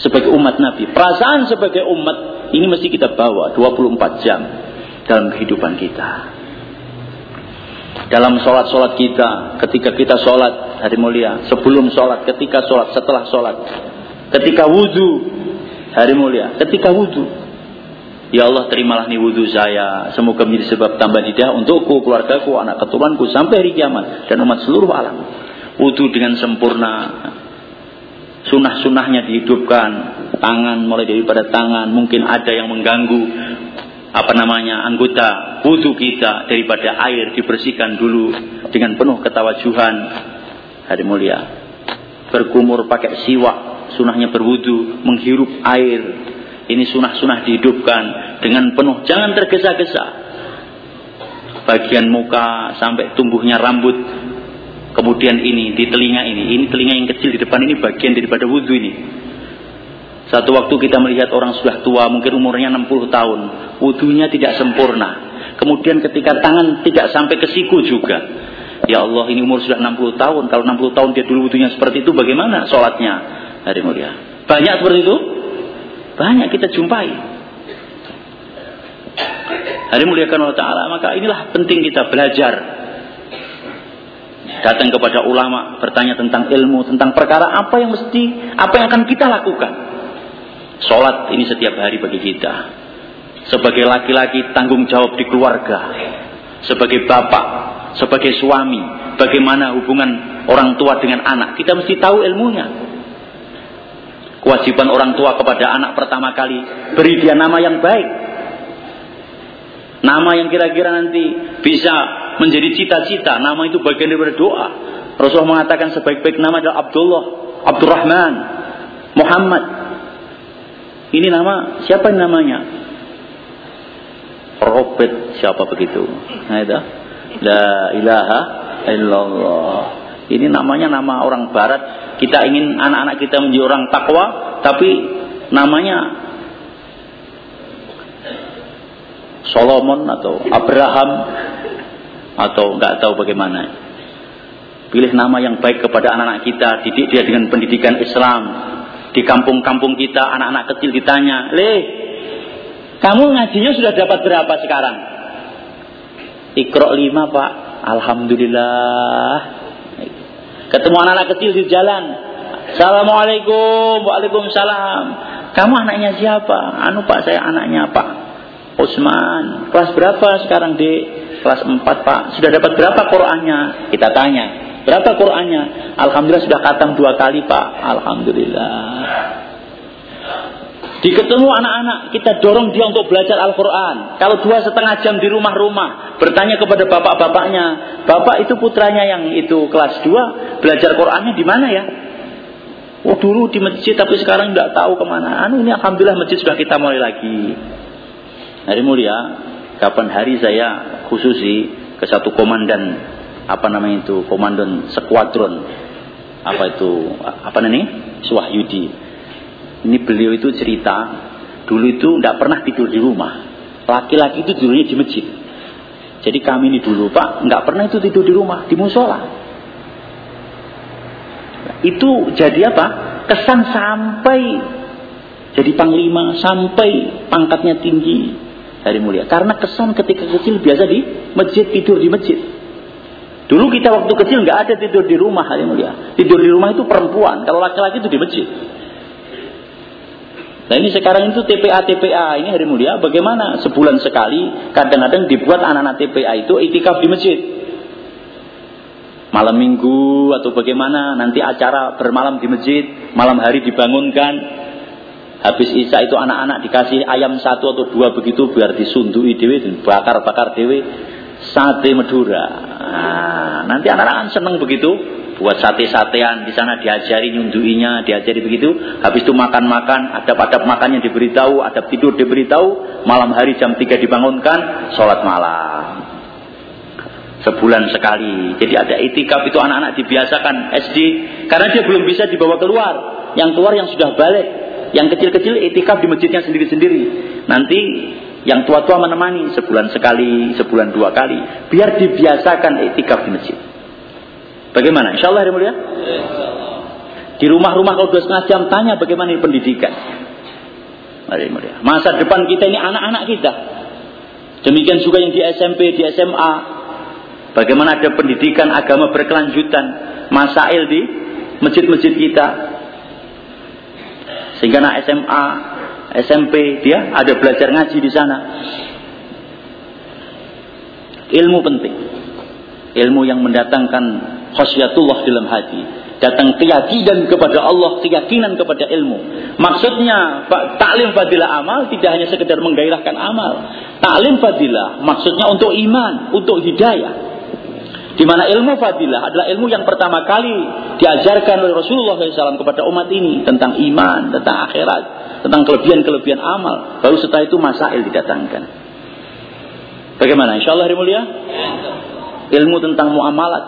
Sebagai umat Nabi, perasaan sebagai umat ini mesti kita bawa 24 jam dalam kehidupan kita. Dalam sholat-sholat kita, ketika kita sholat hari mulia, sebelum sholat, ketika sholat, setelah sholat, ketika wudhu hari mulia, ketika wudhu, Ya Allah terimalah nih wudhu saya. Semoga menjadi sebab tambah hidayah untukku, keluargaku, anak keturunanku sampai hari kiamat dan umat seluruh alam. Wudhu dengan sempurna, Sunah-sunahnya dihidupkan. Tangan mulai daripada tangan. Mungkin ada yang mengganggu apa namanya anggota wudhu kita daripada air dibersihkan dulu dengan penuh ketawajuhan. Hari mulia berkumur pakai siwak sunahnya berwudhu menghirup air. Ini sunah-sunah dihidupkan dengan penuh. Jangan tergesa-gesa. Bagian muka sampai tumbuhnya rambut Kemudian ini di telinga ini, ini telinga yang kecil di depan ini bagian daripada wudhu ini. Satu waktu kita melihat orang sudah tua, mungkin umurnya 60 tahun, wudhunya tidak sempurna. Kemudian ketika tangan tidak sampai ke siku juga. Ya Allah ini umur sudah 60 tahun, kalau 60 tahun dia dulu wudhunya seperti itu bagaimana sholatnya? Hari mulia. Banyak seperti itu? Banyak kita jumpai. Hari mulia Allah Ta'ala, maka inilah penting kita belajar datang kepada ulama bertanya tentang ilmu tentang perkara apa yang mesti apa yang akan kita lakukan sholat ini setiap hari bagi kita sebagai laki-laki tanggung jawab di keluarga sebagai bapak, sebagai suami, bagaimana hubungan orang tua dengan anak. Kita mesti tahu ilmunya. Kewajiban orang tua kepada anak pertama kali, beri dia nama yang baik. Nama yang kira-kira nanti bisa menjadi cita-cita. Nama itu bagian dari doa. Rasulullah mengatakan sebaik-baik nama adalah Abdullah, Abdurrahman, Muhammad. Ini nama siapa namanya? Robert siapa begitu? Nah itu. La ilaha illallah. Ini namanya nama orang barat. Kita ingin anak-anak kita menjadi orang takwa, tapi namanya Solomon atau Abraham atau nggak tahu bagaimana. Pilih nama yang baik kepada anak-anak kita, didik dia dengan pendidikan Islam. Di kampung-kampung kita, anak-anak kecil ditanya, "Leh, kamu ngajinya sudah dapat berapa sekarang?" Ikro lima, Pak. Alhamdulillah. Ketemu anak-anak kecil di jalan. Assalamualaikum, waalaikumsalam. Kamu anaknya siapa? Anu Pak, saya anaknya Pak Usman. Kelas berapa sekarang, Dek? Kelas 4, Pak. Sudah dapat berapa Qur'annya? Kita tanya. Berapa Qur'annya? Alhamdulillah sudah katam dua kali, Pak. Alhamdulillah. Diketemu anak-anak, kita dorong dia untuk belajar Al-Quran. Kalau dua setengah jam di rumah-rumah, bertanya kepada bapak-bapaknya, bapak itu putranya yang itu kelas dua, belajar Qurannya di mana ya? Oh dulu di masjid, tapi sekarang tidak tahu ke mana. Anu ini Alhamdulillah masjid sudah kita mulai lagi. Hari mulia, kapan hari saya khususi ke satu komandan apa namanya itu komandan sekuadron apa itu apa namanya Suwahyudi. Ini beliau itu cerita dulu itu tidak pernah tidur di rumah. Laki-laki itu tidurnya di masjid. Jadi kami ini dulu pak nggak pernah itu tidur di rumah di musola. Itu jadi apa? Kesan sampai jadi panglima sampai pangkatnya tinggi dari mulia karena kesan ketika kecil biasa di masjid tidur di masjid Dulu kita waktu kecil nggak ada tidur di rumah hari mulia. Tidur di rumah itu perempuan. Kalau laki-laki itu di masjid. Nah ini sekarang itu TPA TPA ini hari mulia. Bagaimana sebulan sekali kadang-kadang dibuat anak-anak TPA itu itikaf di masjid. Malam minggu atau bagaimana nanti acara bermalam di masjid. Malam hari dibangunkan. Habis Isya itu anak-anak dikasih ayam satu atau dua begitu biar disundui dewi dan bakar-bakar dewi sate Madura. Nah, nanti anak-anak kan seneng begitu buat sate-satean di sana diajari nyunduinya, diajari begitu. Habis itu makan-makan, ada pada makannya diberitahu, ada tidur diberitahu, malam hari jam 3 dibangunkan, sholat malam. Sebulan sekali. Jadi ada itikaf itu anak-anak dibiasakan SD karena dia belum bisa dibawa keluar. Yang keluar yang sudah balik. Yang kecil-kecil itikaf di masjidnya sendiri-sendiri. Nanti yang tua-tua menemani sebulan sekali, sebulan dua kali. Biar dibiasakan etikaf di masjid. Bagaimana? Insya Allah, mulia? Di rumah-rumah kalau dua setengah jam tanya bagaimana ini pendidikan. Mulia. Masa depan kita ini anak-anak kita. Demikian juga yang di SMP, di SMA. Bagaimana ada pendidikan agama berkelanjutan. Masail di masjid-masjid kita. Sehingga anak SMA SMP dia ada belajar ngaji di sana. Ilmu penting. Ilmu yang mendatangkan khasyatullah dalam hati. Datang keyakinan kepada Allah, keyakinan kepada ilmu. Maksudnya taklim fadilah amal tidak hanya sekedar menggairahkan amal. Taklim fadilah maksudnya untuk iman, untuk hidayah. Di mana ilmu fadilah adalah ilmu yang pertama kali diajarkan oleh Rasulullah SAW kepada umat ini tentang iman, tentang akhirat, tentang kelebihan-kelebihan amal. Baru setelah itu masail didatangkan. Bagaimana? Insya Allah mulia? Ilmu tentang muamalat.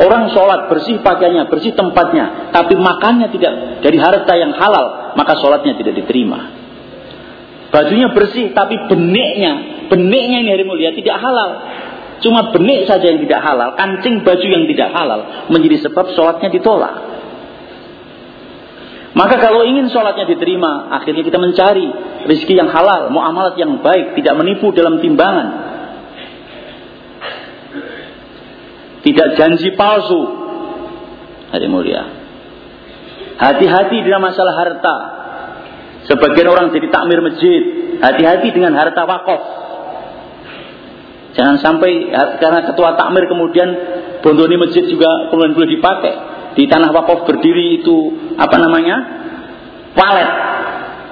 Orang sholat bersih pakaiannya, bersih tempatnya, tapi makannya tidak dari harta yang halal, maka sholatnya tidak diterima. Bajunya bersih, tapi beneknya, beneknya ini hari mulia tidak halal. Cuma benik saja yang tidak halal, kancing baju yang tidak halal menjadi sebab sholatnya ditolak. Maka kalau ingin sholatnya diterima, akhirnya kita mencari rezeki yang halal, muamalat yang baik, tidak menipu dalam timbangan. Tidak janji palsu. Hari mulia. Hati-hati dalam masalah harta. Sebagian orang jadi takmir masjid. Hati-hati dengan harta wakaf. Jangan sampai karena ketua takmir kemudian bondoni masjid juga kemudian boleh dipakai. Di tanah wakaf berdiri itu apa namanya? Walet.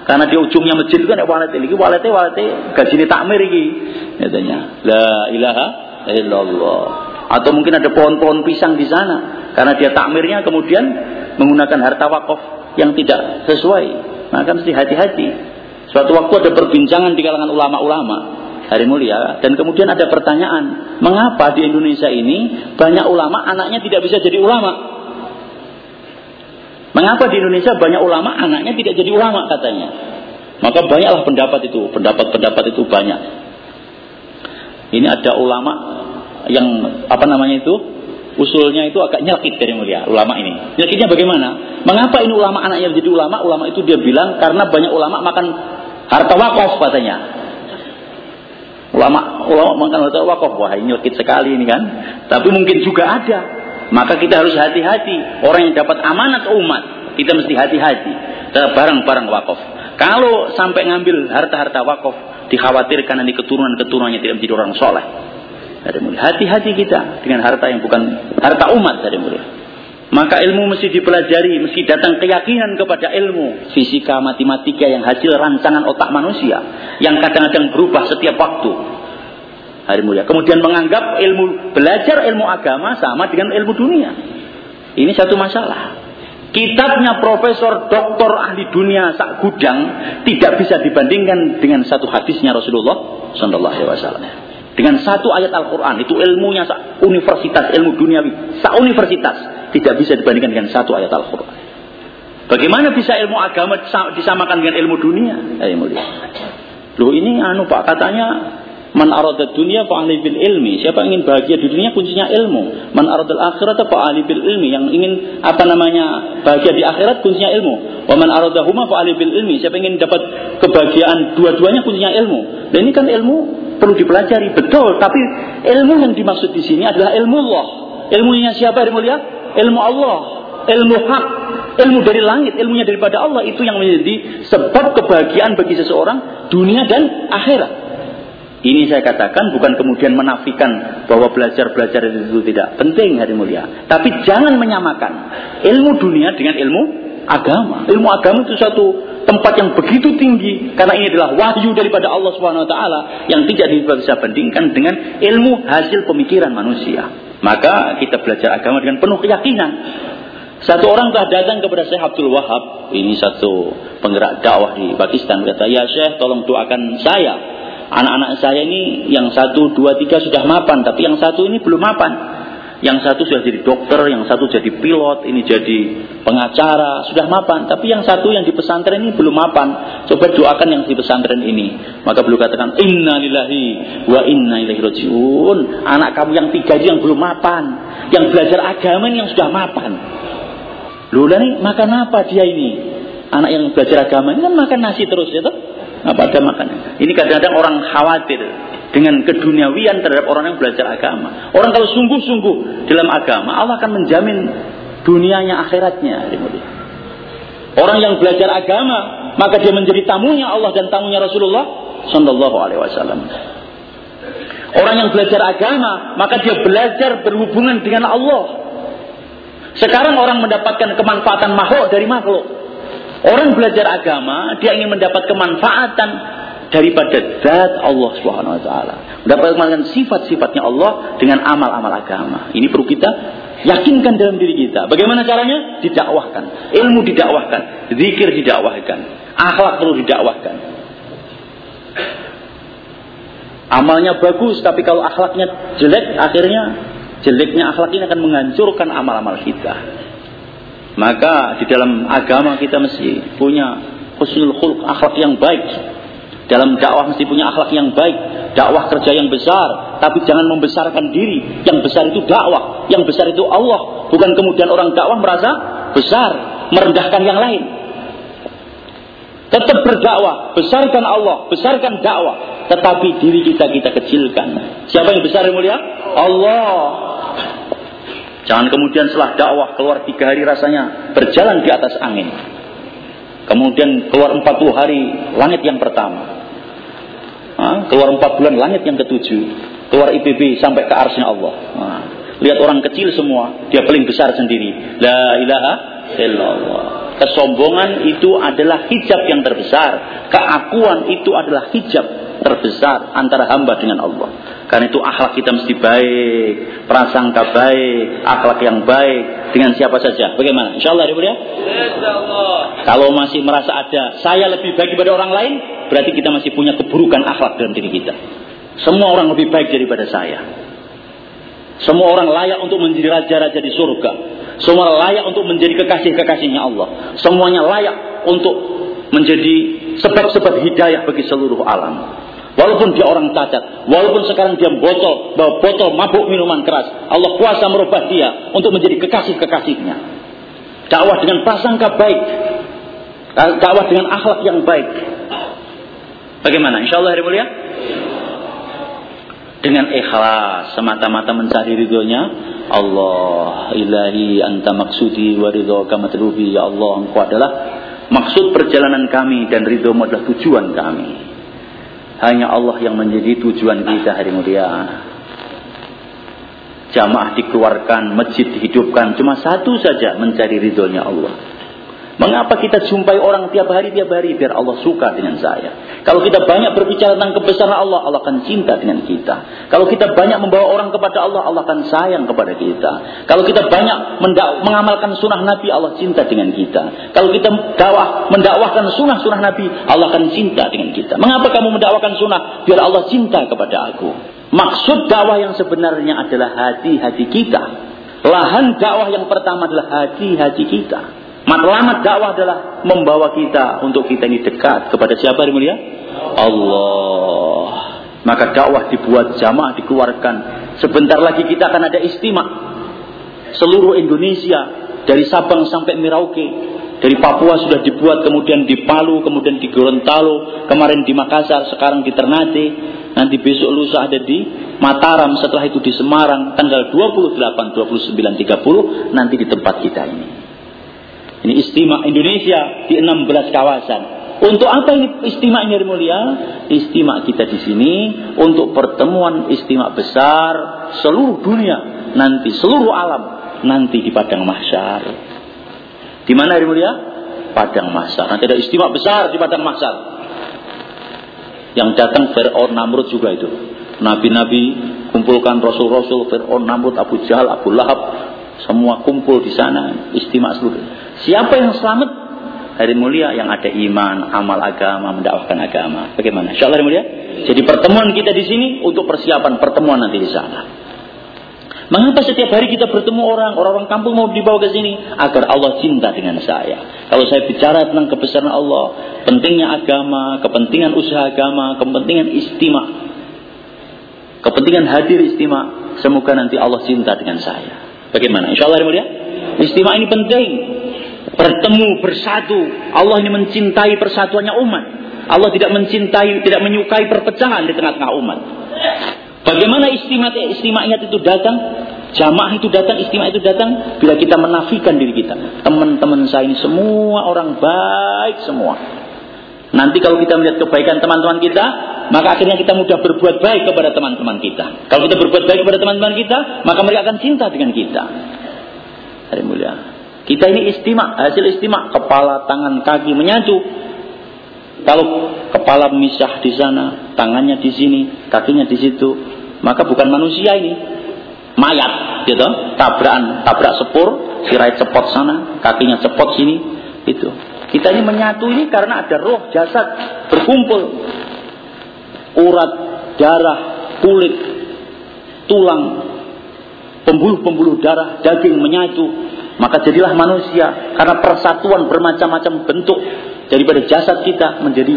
Karena di ujungnya masjid itu kan walet ini. Waletnya waletnya gaji takmir ini. Katanya. La ilaha illallah. Atau mungkin ada pohon-pohon pisang di sana. Karena dia takmirnya kemudian menggunakan harta wakaf yang tidak sesuai. Maka mesti hati-hati. Suatu waktu ada perbincangan di kalangan ulama-ulama hari mulia dan kemudian ada pertanyaan, mengapa di Indonesia ini banyak ulama anaknya tidak bisa jadi ulama? Mengapa di Indonesia banyak ulama anaknya tidak jadi ulama katanya? Maka banyaklah pendapat itu, pendapat-pendapat itu banyak. Ini ada ulama yang apa namanya itu usulnya itu agak nyelkit dari mulia ulama ini. Nyelkitnya bagaimana? Mengapa ini ulama anaknya jadi ulama? Ulama itu dia bilang karena banyak ulama makan harta wakaf katanya. Ulama ulama harta wakaf wah ini nyelkit sekali ini kan. Tapi mungkin juga ada. Maka kita harus hati-hati. Orang yang dapat amanat umat kita mesti hati-hati barang-barang wakaf. Kalau sampai ngambil harta-harta wakaf, dikhawatirkan nanti keturunan-keturunannya tidak menjadi orang soleh. Hati-hati kita dengan harta yang bukan harta umat dari mulia. Maka ilmu mesti dipelajari, mesti datang keyakinan kepada ilmu fisika, matematika yang hasil rancangan otak manusia yang kadang-kadang berubah setiap waktu. Hari mulia. Kemudian menganggap ilmu belajar ilmu agama sama dengan ilmu dunia. Ini satu masalah. Kitabnya Profesor Doktor Ahli Dunia sak gudang tidak bisa dibandingkan dengan satu hadisnya Rasulullah Sallallahu Alaihi Wasallam dengan satu ayat Al-Quran itu ilmunya universitas ilmu duniawi sa universitas tidak bisa dibandingkan dengan satu ayat Al-Quran bagaimana bisa ilmu agama disamakan dengan ilmu dunia eh, Loh ini anu pak katanya Man arada dunia fa'ali bil ilmi. Siapa ingin bahagia di dunia kuncinya ilmu. Man arada akhirat fa'ali bil ilmi. Yang ingin apa namanya bahagia di akhirat kuncinya ilmu. Wa man arada huma fa'ali bil ilmi. Siapa ingin dapat kebahagiaan dua-duanya kuncinya ilmu. Dan ini kan ilmu perlu dipelajari betul. Tapi ilmu yang dimaksud di sini adalah ilmu Allah. Ilmunya siapa ilmu mulia? Ilmu Allah. Ilmu hak. Ilmu dari langit, ilmunya daripada Allah itu yang menjadi sebab kebahagiaan bagi seseorang dunia dan akhirat. Ini saya katakan bukan kemudian menafikan bahwa belajar-belajar itu tidak penting hari mulia. Tapi jangan menyamakan ilmu dunia dengan ilmu agama. Ilmu agama itu satu tempat yang begitu tinggi karena ini adalah wahyu daripada Allah Subhanahu wa taala yang tidak bisa bandingkan dengan ilmu hasil pemikiran manusia. Maka kita belajar agama dengan penuh keyakinan. Satu orang telah datang kepada Syekh Abdul Wahab, ini satu penggerak dakwah di Pakistan, berkata, "Ya Syekh, tolong doakan saya Anak-anak saya ini yang satu, dua, tiga sudah mapan, tapi yang satu ini belum mapan. Yang satu sudah jadi dokter, yang satu jadi pilot, ini jadi pengacara, sudah mapan. Tapi yang satu yang di pesantren ini belum mapan. Coba doakan yang di pesantren ini. Maka beliau katakan, Inna lillahi wa inna ilaihi rajiun. Anak kamu yang tiga itu yang belum mapan. Yang belajar agama ini yang sudah mapan. Loh, nih makan apa dia ini? Anak yang belajar agama ini kan makan nasi terus ya toh? Apa ada makanan? Ini kadang-kadang orang khawatir dengan keduniawian terhadap orang yang belajar agama. Orang kalau sungguh-sungguh dalam agama, Allah akan menjamin dunianya akhiratnya. Orang yang belajar agama, maka dia menjadi tamunya Allah dan tamunya Rasulullah Shallallahu Alaihi Wasallam. Orang yang belajar agama, maka dia belajar berhubungan dengan Allah. Sekarang orang mendapatkan kemanfaatan makhluk dari makhluk. Orang belajar agama, dia ingin mendapat kemanfaatan daripada zat Allah Subhanahu wa taala. Mendapatkan sifat-sifatnya Allah dengan amal-amal agama. Ini perlu kita yakinkan dalam diri kita. Bagaimana caranya? Didakwahkan. Ilmu didakwahkan, zikir didakwahkan, akhlak perlu didakwahkan. Amalnya bagus, tapi kalau akhlaknya jelek, akhirnya jeleknya akhlak ini akan menghancurkan amal-amal kita. Maka di dalam agama kita mesti punya husnul khulq, akhlak yang baik. Dalam dakwah mesti punya akhlak yang baik, dakwah kerja yang besar, tapi jangan membesarkan diri. Yang besar itu dakwah, yang besar itu Allah, bukan kemudian orang dakwah merasa besar, merendahkan yang lain. Tetap berdakwah, besarkan Allah, besarkan dakwah, tetapi diri kita kita kecilkan. Siapa yang besar yang mulia? Allah. Jangan kemudian setelah dakwah keluar tiga hari rasanya berjalan di atas angin. Kemudian keluar empat puluh hari langit yang pertama. Nah, keluar empat bulan langit yang ketujuh. Keluar IPB sampai ke arsnya Allah. Nah, lihat orang kecil semua, dia paling besar sendiri. La ilaha illallah. Kesombongan itu adalah hijab yang terbesar. Keakuan itu adalah hijab terbesar antara hamba dengan Allah. Karena itu akhlak kita mesti baik, prasangka baik, akhlak yang baik dengan siapa saja. Bagaimana? Insya Allah, ya? Kalau masih merasa ada saya lebih baik daripada orang lain, berarti kita masih punya keburukan akhlak dalam diri kita. Semua orang lebih baik daripada saya. Semua orang layak untuk menjadi raja-raja di surga. Semua layak untuk menjadi kekasih-kekasihnya Allah. Semuanya layak untuk menjadi sebab-sebab hidayah bagi seluruh alam. Walaupun dia orang cacat, walaupun sekarang dia botol, bawa botol mabuk minuman keras, Allah kuasa merubah dia untuk menjadi kekasih-kekasihnya. Dakwah dengan prasangka baik, dakwah dengan akhlak yang baik. Bagaimana? Insya Allah hari mulia? Dengan ikhlas, semata-mata mencari ridhonya Allah. Ilahi anta maksudi wa ridho kamatrubi. Ya Allah, engkau adalah maksud perjalanan kami dan ridhomu adalah tujuan kami. Hanya Allah yang menjadi tujuan kita hari mulia. Jamaah dikeluarkan, masjid dihidupkan. Cuma satu saja mencari ridhonya Allah. Mengapa kita jumpai orang tiap hari tiap hari biar Allah suka dengan saya? Kalau kita banyak berbicara tentang kebesaran Allah, Allah akan cinta dengan kita. Kalau kita banyak membawa orang kepada Allah, Allah akan sayang kepada kita. Kalau kita banyak mengamalkan sunnah Nabi, Allah cinta dengan kita. Kalau kita dakwah mendakwahkan sunnah-sunnah Nabi, Allah akan cinta dengan kita. Mengapa kamu mendakwahkan sunnah? Biar Allah cinta kepada aku. Maksud dakwah yang sebenarnya adalah hati-hati kita. Lahan dakwah yang pertama adalah hati-hati kita. Matlamat dakwah adalah membawa kita untuk kita ini dekat kepada siapa yang mulia? Allah. Maka dakwah dibuat jamaah dikeluarkan. Sebentar lagi kita akan ada istimewa. Seluruh Indonesia dari Sabang sampai Merauke. Dari Papua sudah dibuat, kemudian di Palu, kemudian di Gorontalo, kemarin di Makassar, sekarang di Ternate, nanti besok lusa ada di Mataram, setelah itu di Semarang, tanggal 28, 29, 30, nanti di tempat kita ini. Ini istimewa Indonesia di 16 kawasan. Untuk apa ini istimewa ini mulia? Istimewa kita di sini untuk pertemuan istimewa besar seluruh dunia nanti seluruh alam nanti di padang mahsyar. Di mana hari mulia? Padang mahsyar. Nanti ada istimewa besar di padang mahsyar. Yang datang Fir'aun Namrud juga itu. Nabi-nabi kumpulkan rasul-rasul Fir'aun Namrud Abu Jahal Abu Lahab semua kumpul di sana istimewa seluruh Siapa yang selamat? Hari mulia yang ada iman, amal agama, mendakwahkan agama. Bagaimana? Insya hari mulia. Jadi pertemuan kita di sini untuk persiapan pertemuan nanti di sana. Mengapa setiap hari kita bertemu orang, orang-orang kampung mau dibawa ke sini? Agar Allah cinta dengan saya. Kalau saya bicara tentang kebesaran Allah, pentingnya agama, kepentingan usaha agama, kepentingan istimewa, kepentingan hadir istimewa, semoga nanti Allah cinta dengan saya. Bagaimana? Insya Allah mulia. Istimewa ini penting bertemu bersatu. Allah ini mencintai persatuannya umat. Allah tidak mencintai, tidak menyukai perpecahan di tengah-tengah umat. Bagaimana istimewa istimewanya itu datang? Jamaah itu datang, istimewa itu datang bila kita menafikan diri kita. Teman-teman saya ini semua orang baik semua. Nanti kalau kita melihat kebaikan teman-teman kita, maka akhirnya kita mudah berbuat baik kepada teman-teman kita. Kalau kita berbuat baik kepada teman-teman kita, maka mereka akan cinta dengan kita. Hari mulia. Kita ini istimak, hasil istimak. Kepala, tangan, kaki menyatu. Kalau kepala misah di sana, tangannya di sini, kakinya di situ, maka bukan manusia ini. Mayat, gitu. Tabrakan, tabrak sepur, sirai cepot sana, kakinya cepot sini, itu. Kita ini menyatu ini karena ada roh jasad berkumpul. Urat, darah, kulit, tulang, pembuluh-pembuluh darah, daging menyatu maka jadilah manusia karena persatuan bermacam-macam bentuk daripada jasad kita menjadi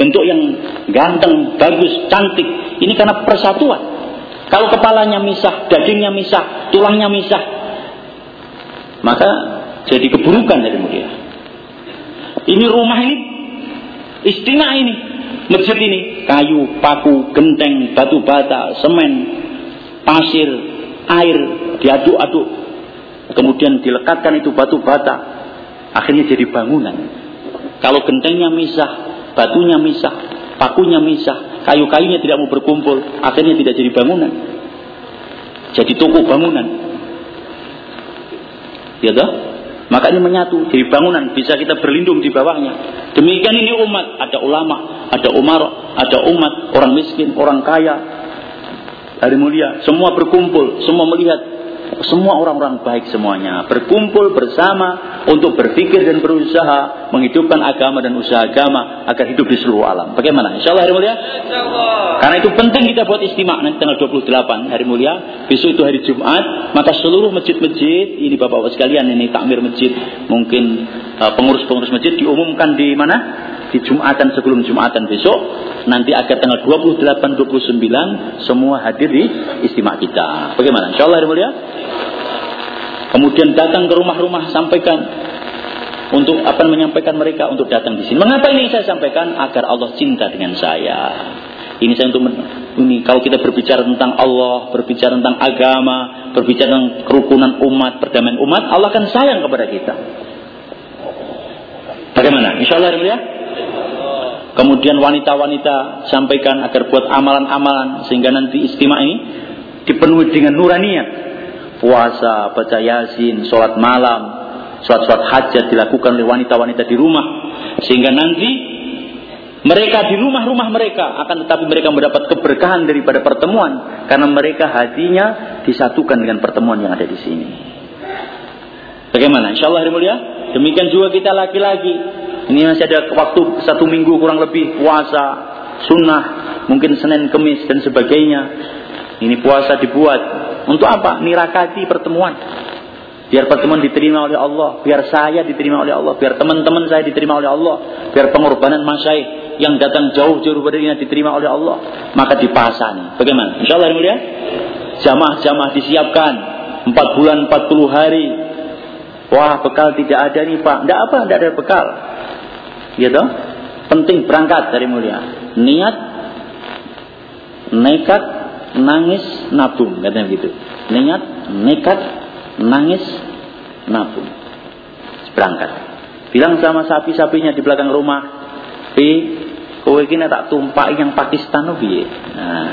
bentuk yang ganteng, bagus, cantik. Ini karena persatuan. Kalau kepalanya misah, dagingnya misah, tulangnya misah, maka jadi keburukan dari mulia. Ini rumah ini, istimewa ini, masjid ini, kayu, paku, genteng, batu bata, semen, pasir, air, diaduk-aduk, kemudian dilekatkan itu batu bata, akhirnya jadi bangunan. Kalau gentengnya misah, batunya misah, pakunya misah, kayu-kayunya tidak mau berkumpul, akhirnya tidak jadi bangunan. Jadi toko bangunan. Ya toh? Maka ini menyatu jadi bangunan bisa kita berlindung di bawahnya. Demikian ini umat, ada ulama, ada umar, ada umat, orang miskin, orang kaya, hari mulia, semua berkumpul, semua melihat semua orang-orang baik semuanya berkumpul bersama untuk berpikir dan berusaha menghidupkan agama dan usaha agama agar hidup di seluruh alam. Bagaimana? Insya Allah hari mulia. Karena itu penting kita buat istimewa nanti tanggal 28 hari mulia. Besok itu hari Jumat. Maka seluruh masjid-masjid ini bapak-bapak sekalian ini takmir masjid mungkin uh, pengurus-pengurus masjid diumumkan di mana? Di Jumatan sebelum Jumatan besok nanti agar tanggal 28 29 semua hadir di istimewa kita. Bagaimana? Insya Allah hari mulia. Kemudian datang ke rumah-rumah sampaikan untuk apa menyampaikan mereka untuk datang di sini. Mengapa ini saya sampaikan agar Allah cinta dengan saya. Ini saya untuk ini kalau kita berbicara tentang Allah, berbicara tentang agama, berbicara tentang kerukunan umat, perdamaian umat, Allah akan sayang kepada kita. Bagaimana? Insya Allah ya. Kemudian wanita-wanita sampaikan agar buat amalan-amalan sehingga nanti istimewa ini dipenuhi dengan nuraniat puasa, baca yasin, sholat malam, sholat-sholat hajat dilakukan oleh wanita-wanita di rumah. Sehingga nanti mereka di rumah-rumah mereka akan tetapi mereka mendapat keberkahan daripada pertemuan karena mereka hatinya disatukan dengan pertemuan yang ada di sini. Bagaimana? Insya Allah mulia. Demikian juga kita laki-laki. Ini masih ada waktu satu minggu kurang lebih puasa, sunnah, mungkin Senin, Kemis dan sebagainya. Ini puasa dibuat untuk apa? Nirakati pertemuan. Biar pertemuan diterima oleh Allah, biar saya diterima oleh Allah, biar teman-teman saya diterima oleh Allah, biar pengorbanan masyaih yang datang jauh-jauh ini diterima oleh Allah, maka dipasang. Bagaimana? Insya Allah mulia. Jamaah-jamaah disiapkan 4 bulan 40 hari. Wah, bekal tidak ada nih Pak. Tidak apa, tidak ada bekal. Gitu. Penting berangkat dari mulia. Niat, nekat, nangis, nabung, katanya begitu. Niat, nekat, nangis, nabung. Berangkat. Bilang sama sapi-sapinya di belakang rumah, "Pi, kowe iki tak tumpak yang Pakistan piye?" Nah,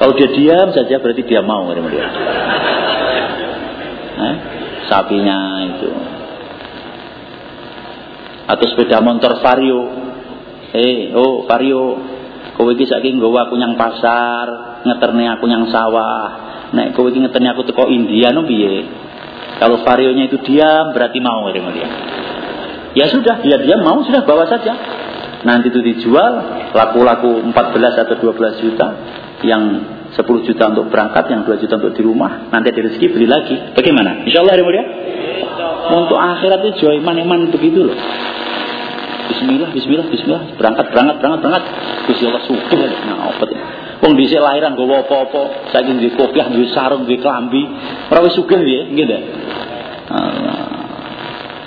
kalau dia diam saja berarti dia mau dia. Nah, sapinya itu. Atau sepeda motor Vario. Eh, oh Vario, kowe iki saiki nggawa aku nyang pasar, ngeterne aku yang sawah. Nek kowe iki ngeterne aku teko India no piye? Kalau varionya itu diam berarti mau ya dia. Ya sudah, dia diam mau sudah bawa saja. Nanti itu dijual laku-laku 14 atau 12 juta yang 10 juta untuk berangkat, yang 2 juta untuk di rumah, nanti ada rezeki beli lagi. Bagaimana? Insya Allah ya Untuk akhirat itu joy iman-iman begitu loh. Bismillah, Bismillah, Bismillah, berangkat, berangkat, berangkat, berangkat. Gusti Allah subuh, nah obat ya. Wong dhisik lahiran nggawa apa-apa, saiki duwe kopiah, duwe sarung, duwe klambi. Ora wis sugih piye? Nggih ta?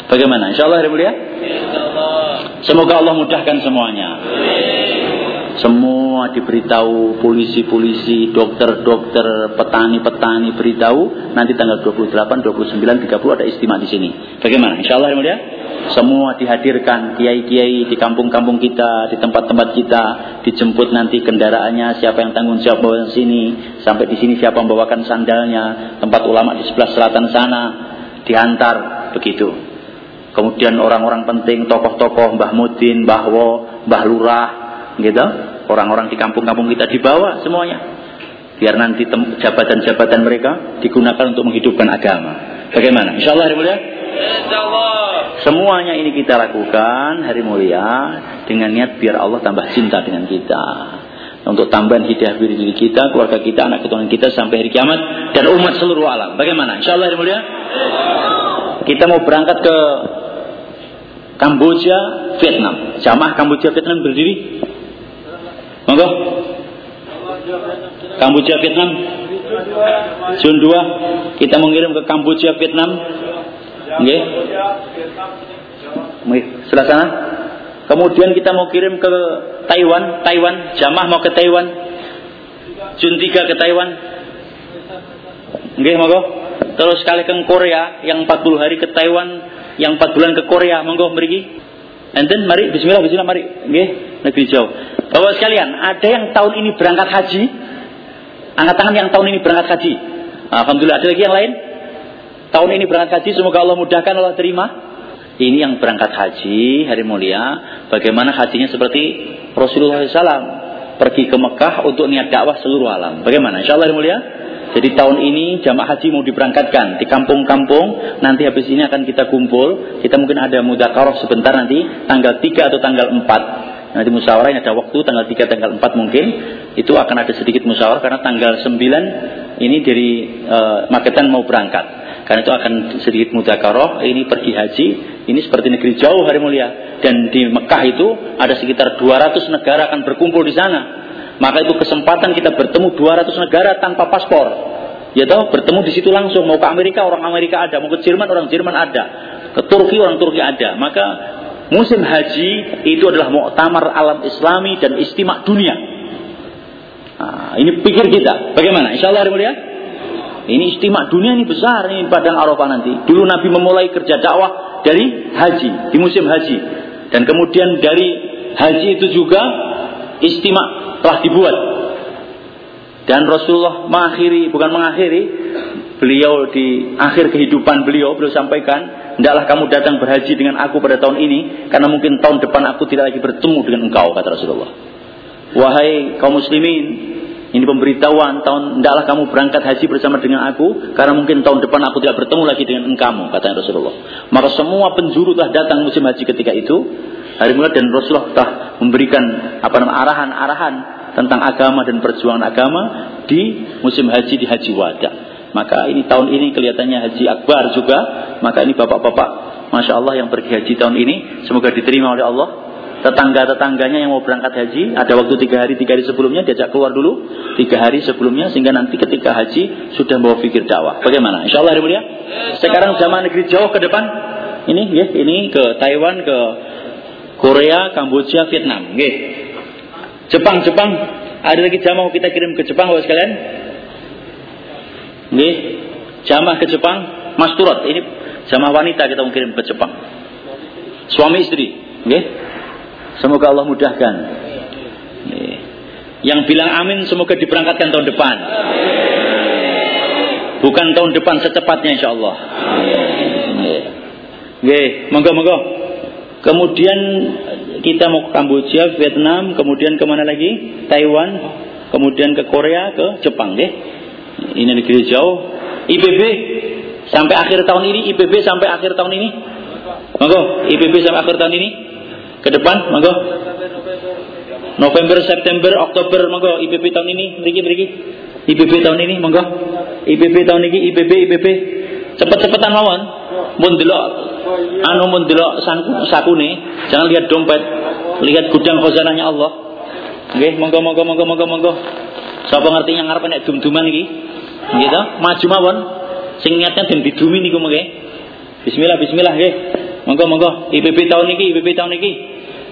Bagaimana? Insyaallah hari mulia? Semoga Allah mudahkan semuanya. Semua diberitahu polisi-polisi, dokter-dokter, petani-petani beritahu nanti tanggal 28, 29, 30 ada istimewa di sini. Bagaimana? Insyaallah hari mulia? semua dihadirkan kiai-kiai di kampung-kampung kita, di tempat-tempat kita, dijemput nanti kendaraannya, siapa yang tanggung jawab bawa sini, sampai di sini siapa membawakan sandalnya, tempat ulama di sebelah selatan sana, diantar begitu. Kemudian orang-orang penting, tokoh-tokoh, Mbah Mudin, Mbah Wo, Mbah Lurah, gitu. Orang-orang di kampung-kampung kita dibawa semuanya. Biar nanti jabatan-jabatan mereka digunakan untuk menghidupkan agama. Bagaimana? Insya Allah hari mulia. Semuanya ini kita lakukan hari mulia dengan niat biar Allah tambah cinta dengan kita. Untuk tambahan hidayah diri kita, keluarga kita, anak keturunan kita sampai hari kiamat dan umat seluruh alam. Bagaimana? Insya Allah hari mulia. Kita mau berangkat ke Kamboja, Vietnam. Jamaah Kamboja, Vietnam berdiri. Monggo. Kamboja, Vietnam. Jun 2 kita mengirim ke Kamboja, Vietnam Nggih. Sebelah sana. Kemudian kita mau kirim ke Taiwan, Taiwan, jamaah mau ke Taiwan. Jun 3 ke Taiwan. Nggih, monggo. Terus sekali ke Korea yang 40 hari ke Taiwan, yang 4 bulan ke Korea, monggo mriki. Enten mari bismillah bismillah mari. Nggih, negeri jauh. Bapak sekalian, ada yang tahun ini berangkat haji? Angkat tangan yang tahun ini berangkat haji. Alhamdulillah ada lagi yang lain? Tahun ini berangkat haji semoga Allah mudahkan Allah terima. Ini yang berangkat haji hari mulia. Bagaimana hajinya seperti Rasulullah SAW pergi ke Mekah untuk niat dakwah seluruh alam. Bagaimana? Insya Allah hari mulia. Jadi tahun ini jamaah haji mau diberangkatkan di kampung-kampung. Nanti habis ini akan kita kumpul. Kita mungkin ada mudakaroh sebentar nanti tanggal 3 atau tanggal 4. Nanti musyawarah ada waktu tanggal 3 tanggal 4 mungkin. Itu akan ada sedikit musyawarah karena tanggal 9 ini dari uh, Magetan mau berangkat. Karena itu akan sedikit mudakaroh. Ini pergi haji. Ini seperti negeri jauh hari mulia. Dan di Mekah itu ada sekitar 200 negara akan berkumpul di sana. Maka itu kesempatan kita bertemu 200 negara tanpa paspor. Ya tahu bertemu di situ langsung. Mau ke Amerika orang Amerika ada, mau ke Jerman orang Jerman ada, ke Turki orang Turki ada. Maka musim haji itu adalah muktamar alam Islami dan istimak dunia. Nah, ini pikir kita. Bagaimana? Insya Allah hari. Ini istimak dunia ini besar ini padang Arafah nanti. Dulu Nabi memulai kerja dakwah dari haji di musim haji dan kemudian dari haji itu juga istimak telah dibuat. Dan Rasulullah mengakhiri, bukan mengakhiri, beliau di akhir kehidupan beliau, beliau sampaikan, hendaklah kamu datang berhaji dengan aku pada tahun ini, karena mungkin tahun depan aku tidak lagi bertemu dengan engkau, kata Rasulullah. Wahai kaum muslimin, ini pemberitahuan tahun hendaklah kamu berangkat haji bersama dengan aku karena mungkin tahun depan aku tidak bertemu lagi dengan engkamu kata Rasulullah. Maka semua penjuru telah datang musim haji ketika itu hari mulai dan Rasulullah telah memberikan apa nama arahan-arahan tentang agama dan perjuangan agama di musim haji di haji wada. Maka ini tahun ini kelihatannya haji akbar juga. Maka ini bapak-bapak, masya Allah yang pergi haji tahun ini semoga diterima oleh Allah. Tetangga-tetangganya yang mau berangkat haji ada waktu tiga hari tiga hari sebelumnya diajak keluar dulu tiga hari sebelumnya sehingga nanti ketika haji sudah bawa fikir dakwah. Bagaimana? Insya Allah hari mulia. Sekarang zaman negeri jauh ke depan ini ya ini ke Taiwan ke Korea, Kamboja, Vietnam. Oke. Jepang, Jepang. Ada lagi jamaah kita kirim ke Jepang Bapak sekalian? Oke. Jamaah ke Jepang, Mas Turot. Ini jamaah wanita kita mau kirim ke Jepang. Suami istri. Oke. Semoga Allah mudahkan. Oke. Yang bilang amin semoga diberangkatkan tahun depan. Bukan tahun depan secepatnya insya Allah. Oke, monggo monggo. Kemudian kita mau ke Kamboja, Vietnam, kemudian ke mana lagi? Taiwan, kemudian ke Korea, ke Jepang, deh. Ini negeri jauh. IPB sampai akhir tahun ini, IPB sampai akhir tahun ini. Monggo, IPB sampai akhir tahun ini. Ke depan, monggo. November, September, Oktober, monggo. IPB tahun ini, beriki, beriki. IPB tahun ini, monggo. IPB tahun ini, IPB, IPB. Cepet-cepetan mawon. Mun delok anu mun delok sakune, jangan lihat dompet, lihat gudang khazanahnya Allah. Nggih, monggo monggo monggo monggo monggo. Sapa ngerti yang ngarep nek dum-duman iki? Gitu, maju mawon. Sing niatnya den didumi niku mengke. Bismillah bismillah nggih. Monggo monggo IPB tahun niki, IPB tahun niki.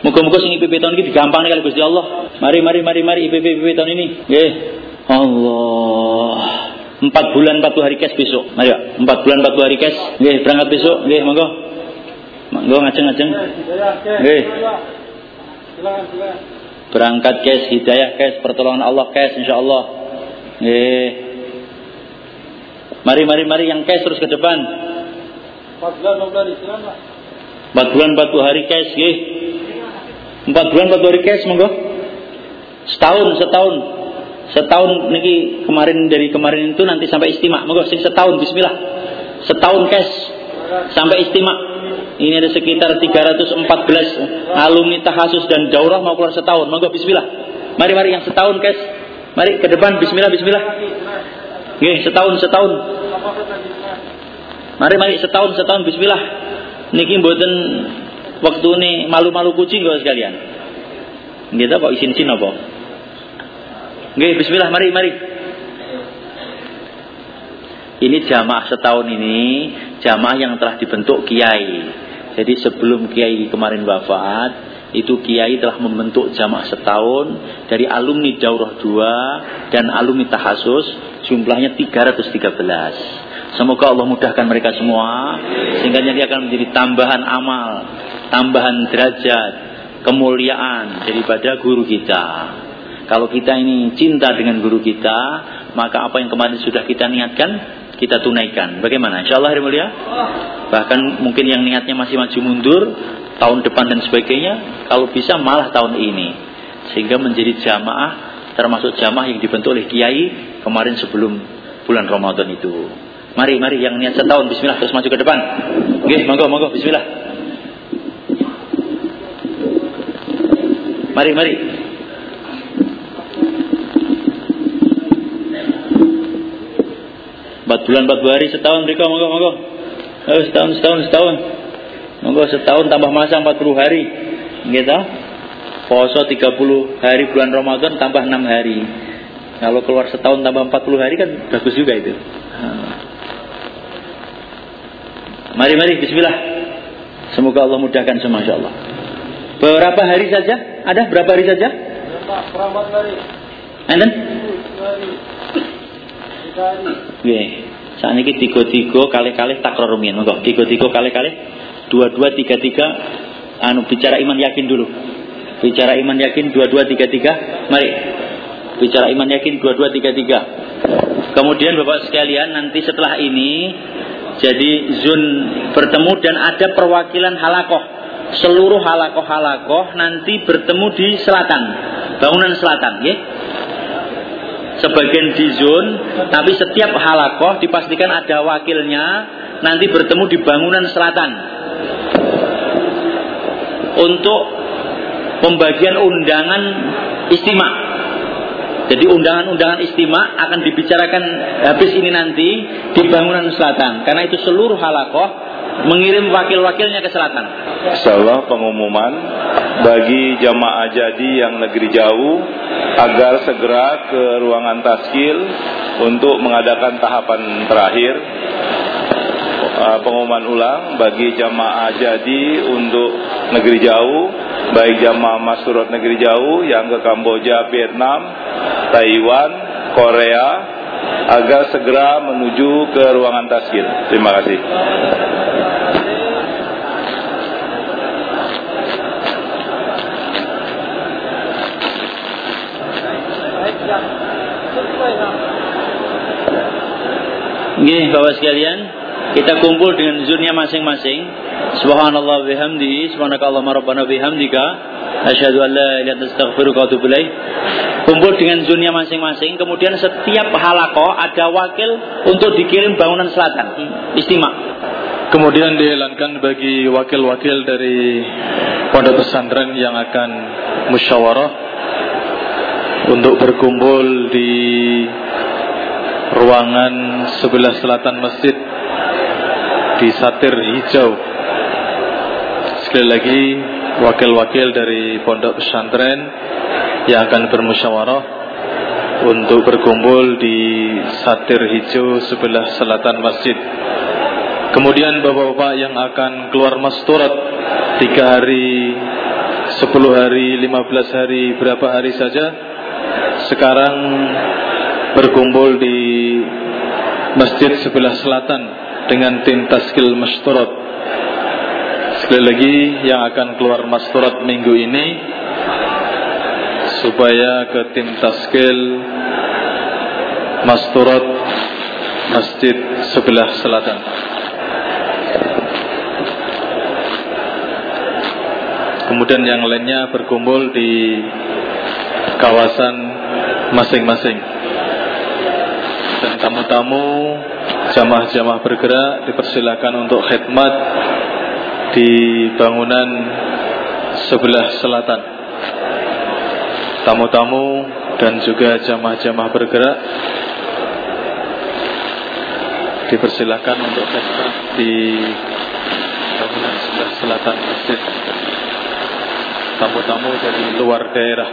Moga-moga sing IPB tahun ini digampang nih kali Gusti Allah. Mari mari mari mari IPB IPB tahun ini. Nggih. Allah. Empat bulan empat hari cash besok. Ayo, empat bulan empat hari cash. Oke, berangkat besok. Oke, monggo. Monggo ngajeng-ngajeng. Oke. Berangkat cash, hidayah cash, pertolongan Allah cash insyaallah. Oke. Mari mari mari yang cash terus ke depan. Empat bulan empat bulan empat hari cash, nggih. Empat bulan empat hari cash monggo. Setahun, setahun setahun niki kemarin dari kemarin itu nanti sampai istimak monggo sing setahun bismillah setahun cash sampai istimak ini ada sekitar 314 alumni tahasus dan daurah mau keluar setahun. Monggo bismillah. Mari mari yang setahun cash mari ke depan bismillah bismillah. Oke, setahun setahun. Mari mari setahun setahun bismillah. Niki mboten waktu ini malu-malu kucing gak sekalian. Gitu kok isin-isin apa? Oke, bismillah, mari, mari. Ini jamaah setahun ini, jamaah yang telah dibentuk kiai. Jadi sebelum kiai kemarin wafat, itu kiai telah membentuk jamaah setahun dari alumni daurah 2 dan alumni tahasus jumlahnya 313. Semoga Allah mudahkan mereka semua sehingga nanti akan menjadi tambahan amal tambahan derajat, kemuliaan daripada guru kita. Kalau kita ini cinta dengan guru kita, maka apa yang kemarin sudah kita niatkan, kita tunaikan. Bagaimana? Insya Allah hari mulia. Bahkan mungkin yang niatnya masih maju mundur, tahun depan dan sebagainya, kalau bisa malah tahun ini. Sehingga menjadi jamaah, termasuk jamaah yang dibentuk oleh kiai kemarin sebelum bulan Ramadan itu. Mari, mari yang niat setahun, bismillah, terus maju ke depan. Oke, monggo, monggo, bismillah. Mari, mari. Empat bulan, empat hari, setahun mereka, monggo, monggo. Oh, setahun, setahun, setahun. Monggo setahun tambah masa 40 hari. Gitu. Poso 30 hari bulan Ramadan tambah 6 hari. Kalau keluar setahun tambah 40 hari kan bagus juga itu. Mari mari bismillah. Semoga Allah mudahkan semua Allah. Berapa hari saja? Ada berapa hari saja? Berapa hari? Enten? Nggih. Sakniki tiga-tiga kali-kali takror rumiyin. Monggo tiga-tiga kali-kali dua-dua tiga-tiga anu bicara iman yakin dulu. Bicara iman yakin dua-dua tiga-tiga. Mari. Bicara iman yakin dua-dua tiga-tiga. Kemudian Bapak sekalian nanti setelah ini jadi Zun bertemu dan ada perwakilan halakoh. Seluruh halakoh-halakoh nanti bertemu di selatan. Bangunan selatan, ya sebagian di zone, tapi setiap halakoh dipastikan ada wakilnya, nanti bertemu di bangunan selatan. Untuk pembagian undangan istimewa. Jadi undangan-undangan istimewa akan dibicarakan habis ini nanti di bangunan selatan. Karena itu seluruh halakoh mengirim wakil-wakilnya ke selatan. Insyaallah pengumuman bagi jamaah jadi yang negeri jauh agar segera ke ruangan taskil untuk mengadakan tahapan terakhir uh, pengumuman ulang bagi jamaah jadi untuk negeri jauh baik jamaah masyurut negeri jauh yang ke Kamboja, Vietnam, Taiwan, Korea agar segera menuju ke ruangan taskil. Terima kasih. Nggih, Bapak sekalian, kita kumpul dengan zurnya masing-masing. Subhanallah bihamdihi, subhanakallahumma rabbana bihamdika, asyhadu an la ilaha illa. Kumpul dengan zurnya masing-masing, kemudian setiap halako ada wakil untuk dikirim bangunan selatan, istimewa. Kemudian dielankan bagi wakil-wakil dari pondok pesantren yang akan musyawarah untuk berkumpul di ruangan sebelah selatan masjid di satir hijau. Sekali lagi wakil-wakil dari pondok pesantren yang akan bermusyawarah untuk berkumpul di satir hijau sebelah selatan masjid. Kemudian bapak-bapak yang akan keluar masturat tiga hari, sepuluh hari, lima belas hari, berapa hari saja. Sekarang berkumpul di masjid sebelah selatan dengan tim taskil masturat. Sekali lagi yang akan keluar masturat minggu ini supaya ke tim taskil masturat masjid sebelah selatan. Kemudian yang lainnya berkumpul di kawasan masing-masing dan tamu-tamu jamaah-jamaah bergerak dipersilakan untuk khidmat di bangunan sebelah selatan. Tamu-tamu dan juga jamaah-jamaah bergerak dipersilakan untuk khidmat di bangunan sebelah selatan masjid. Tamu-tamu dari luar daerah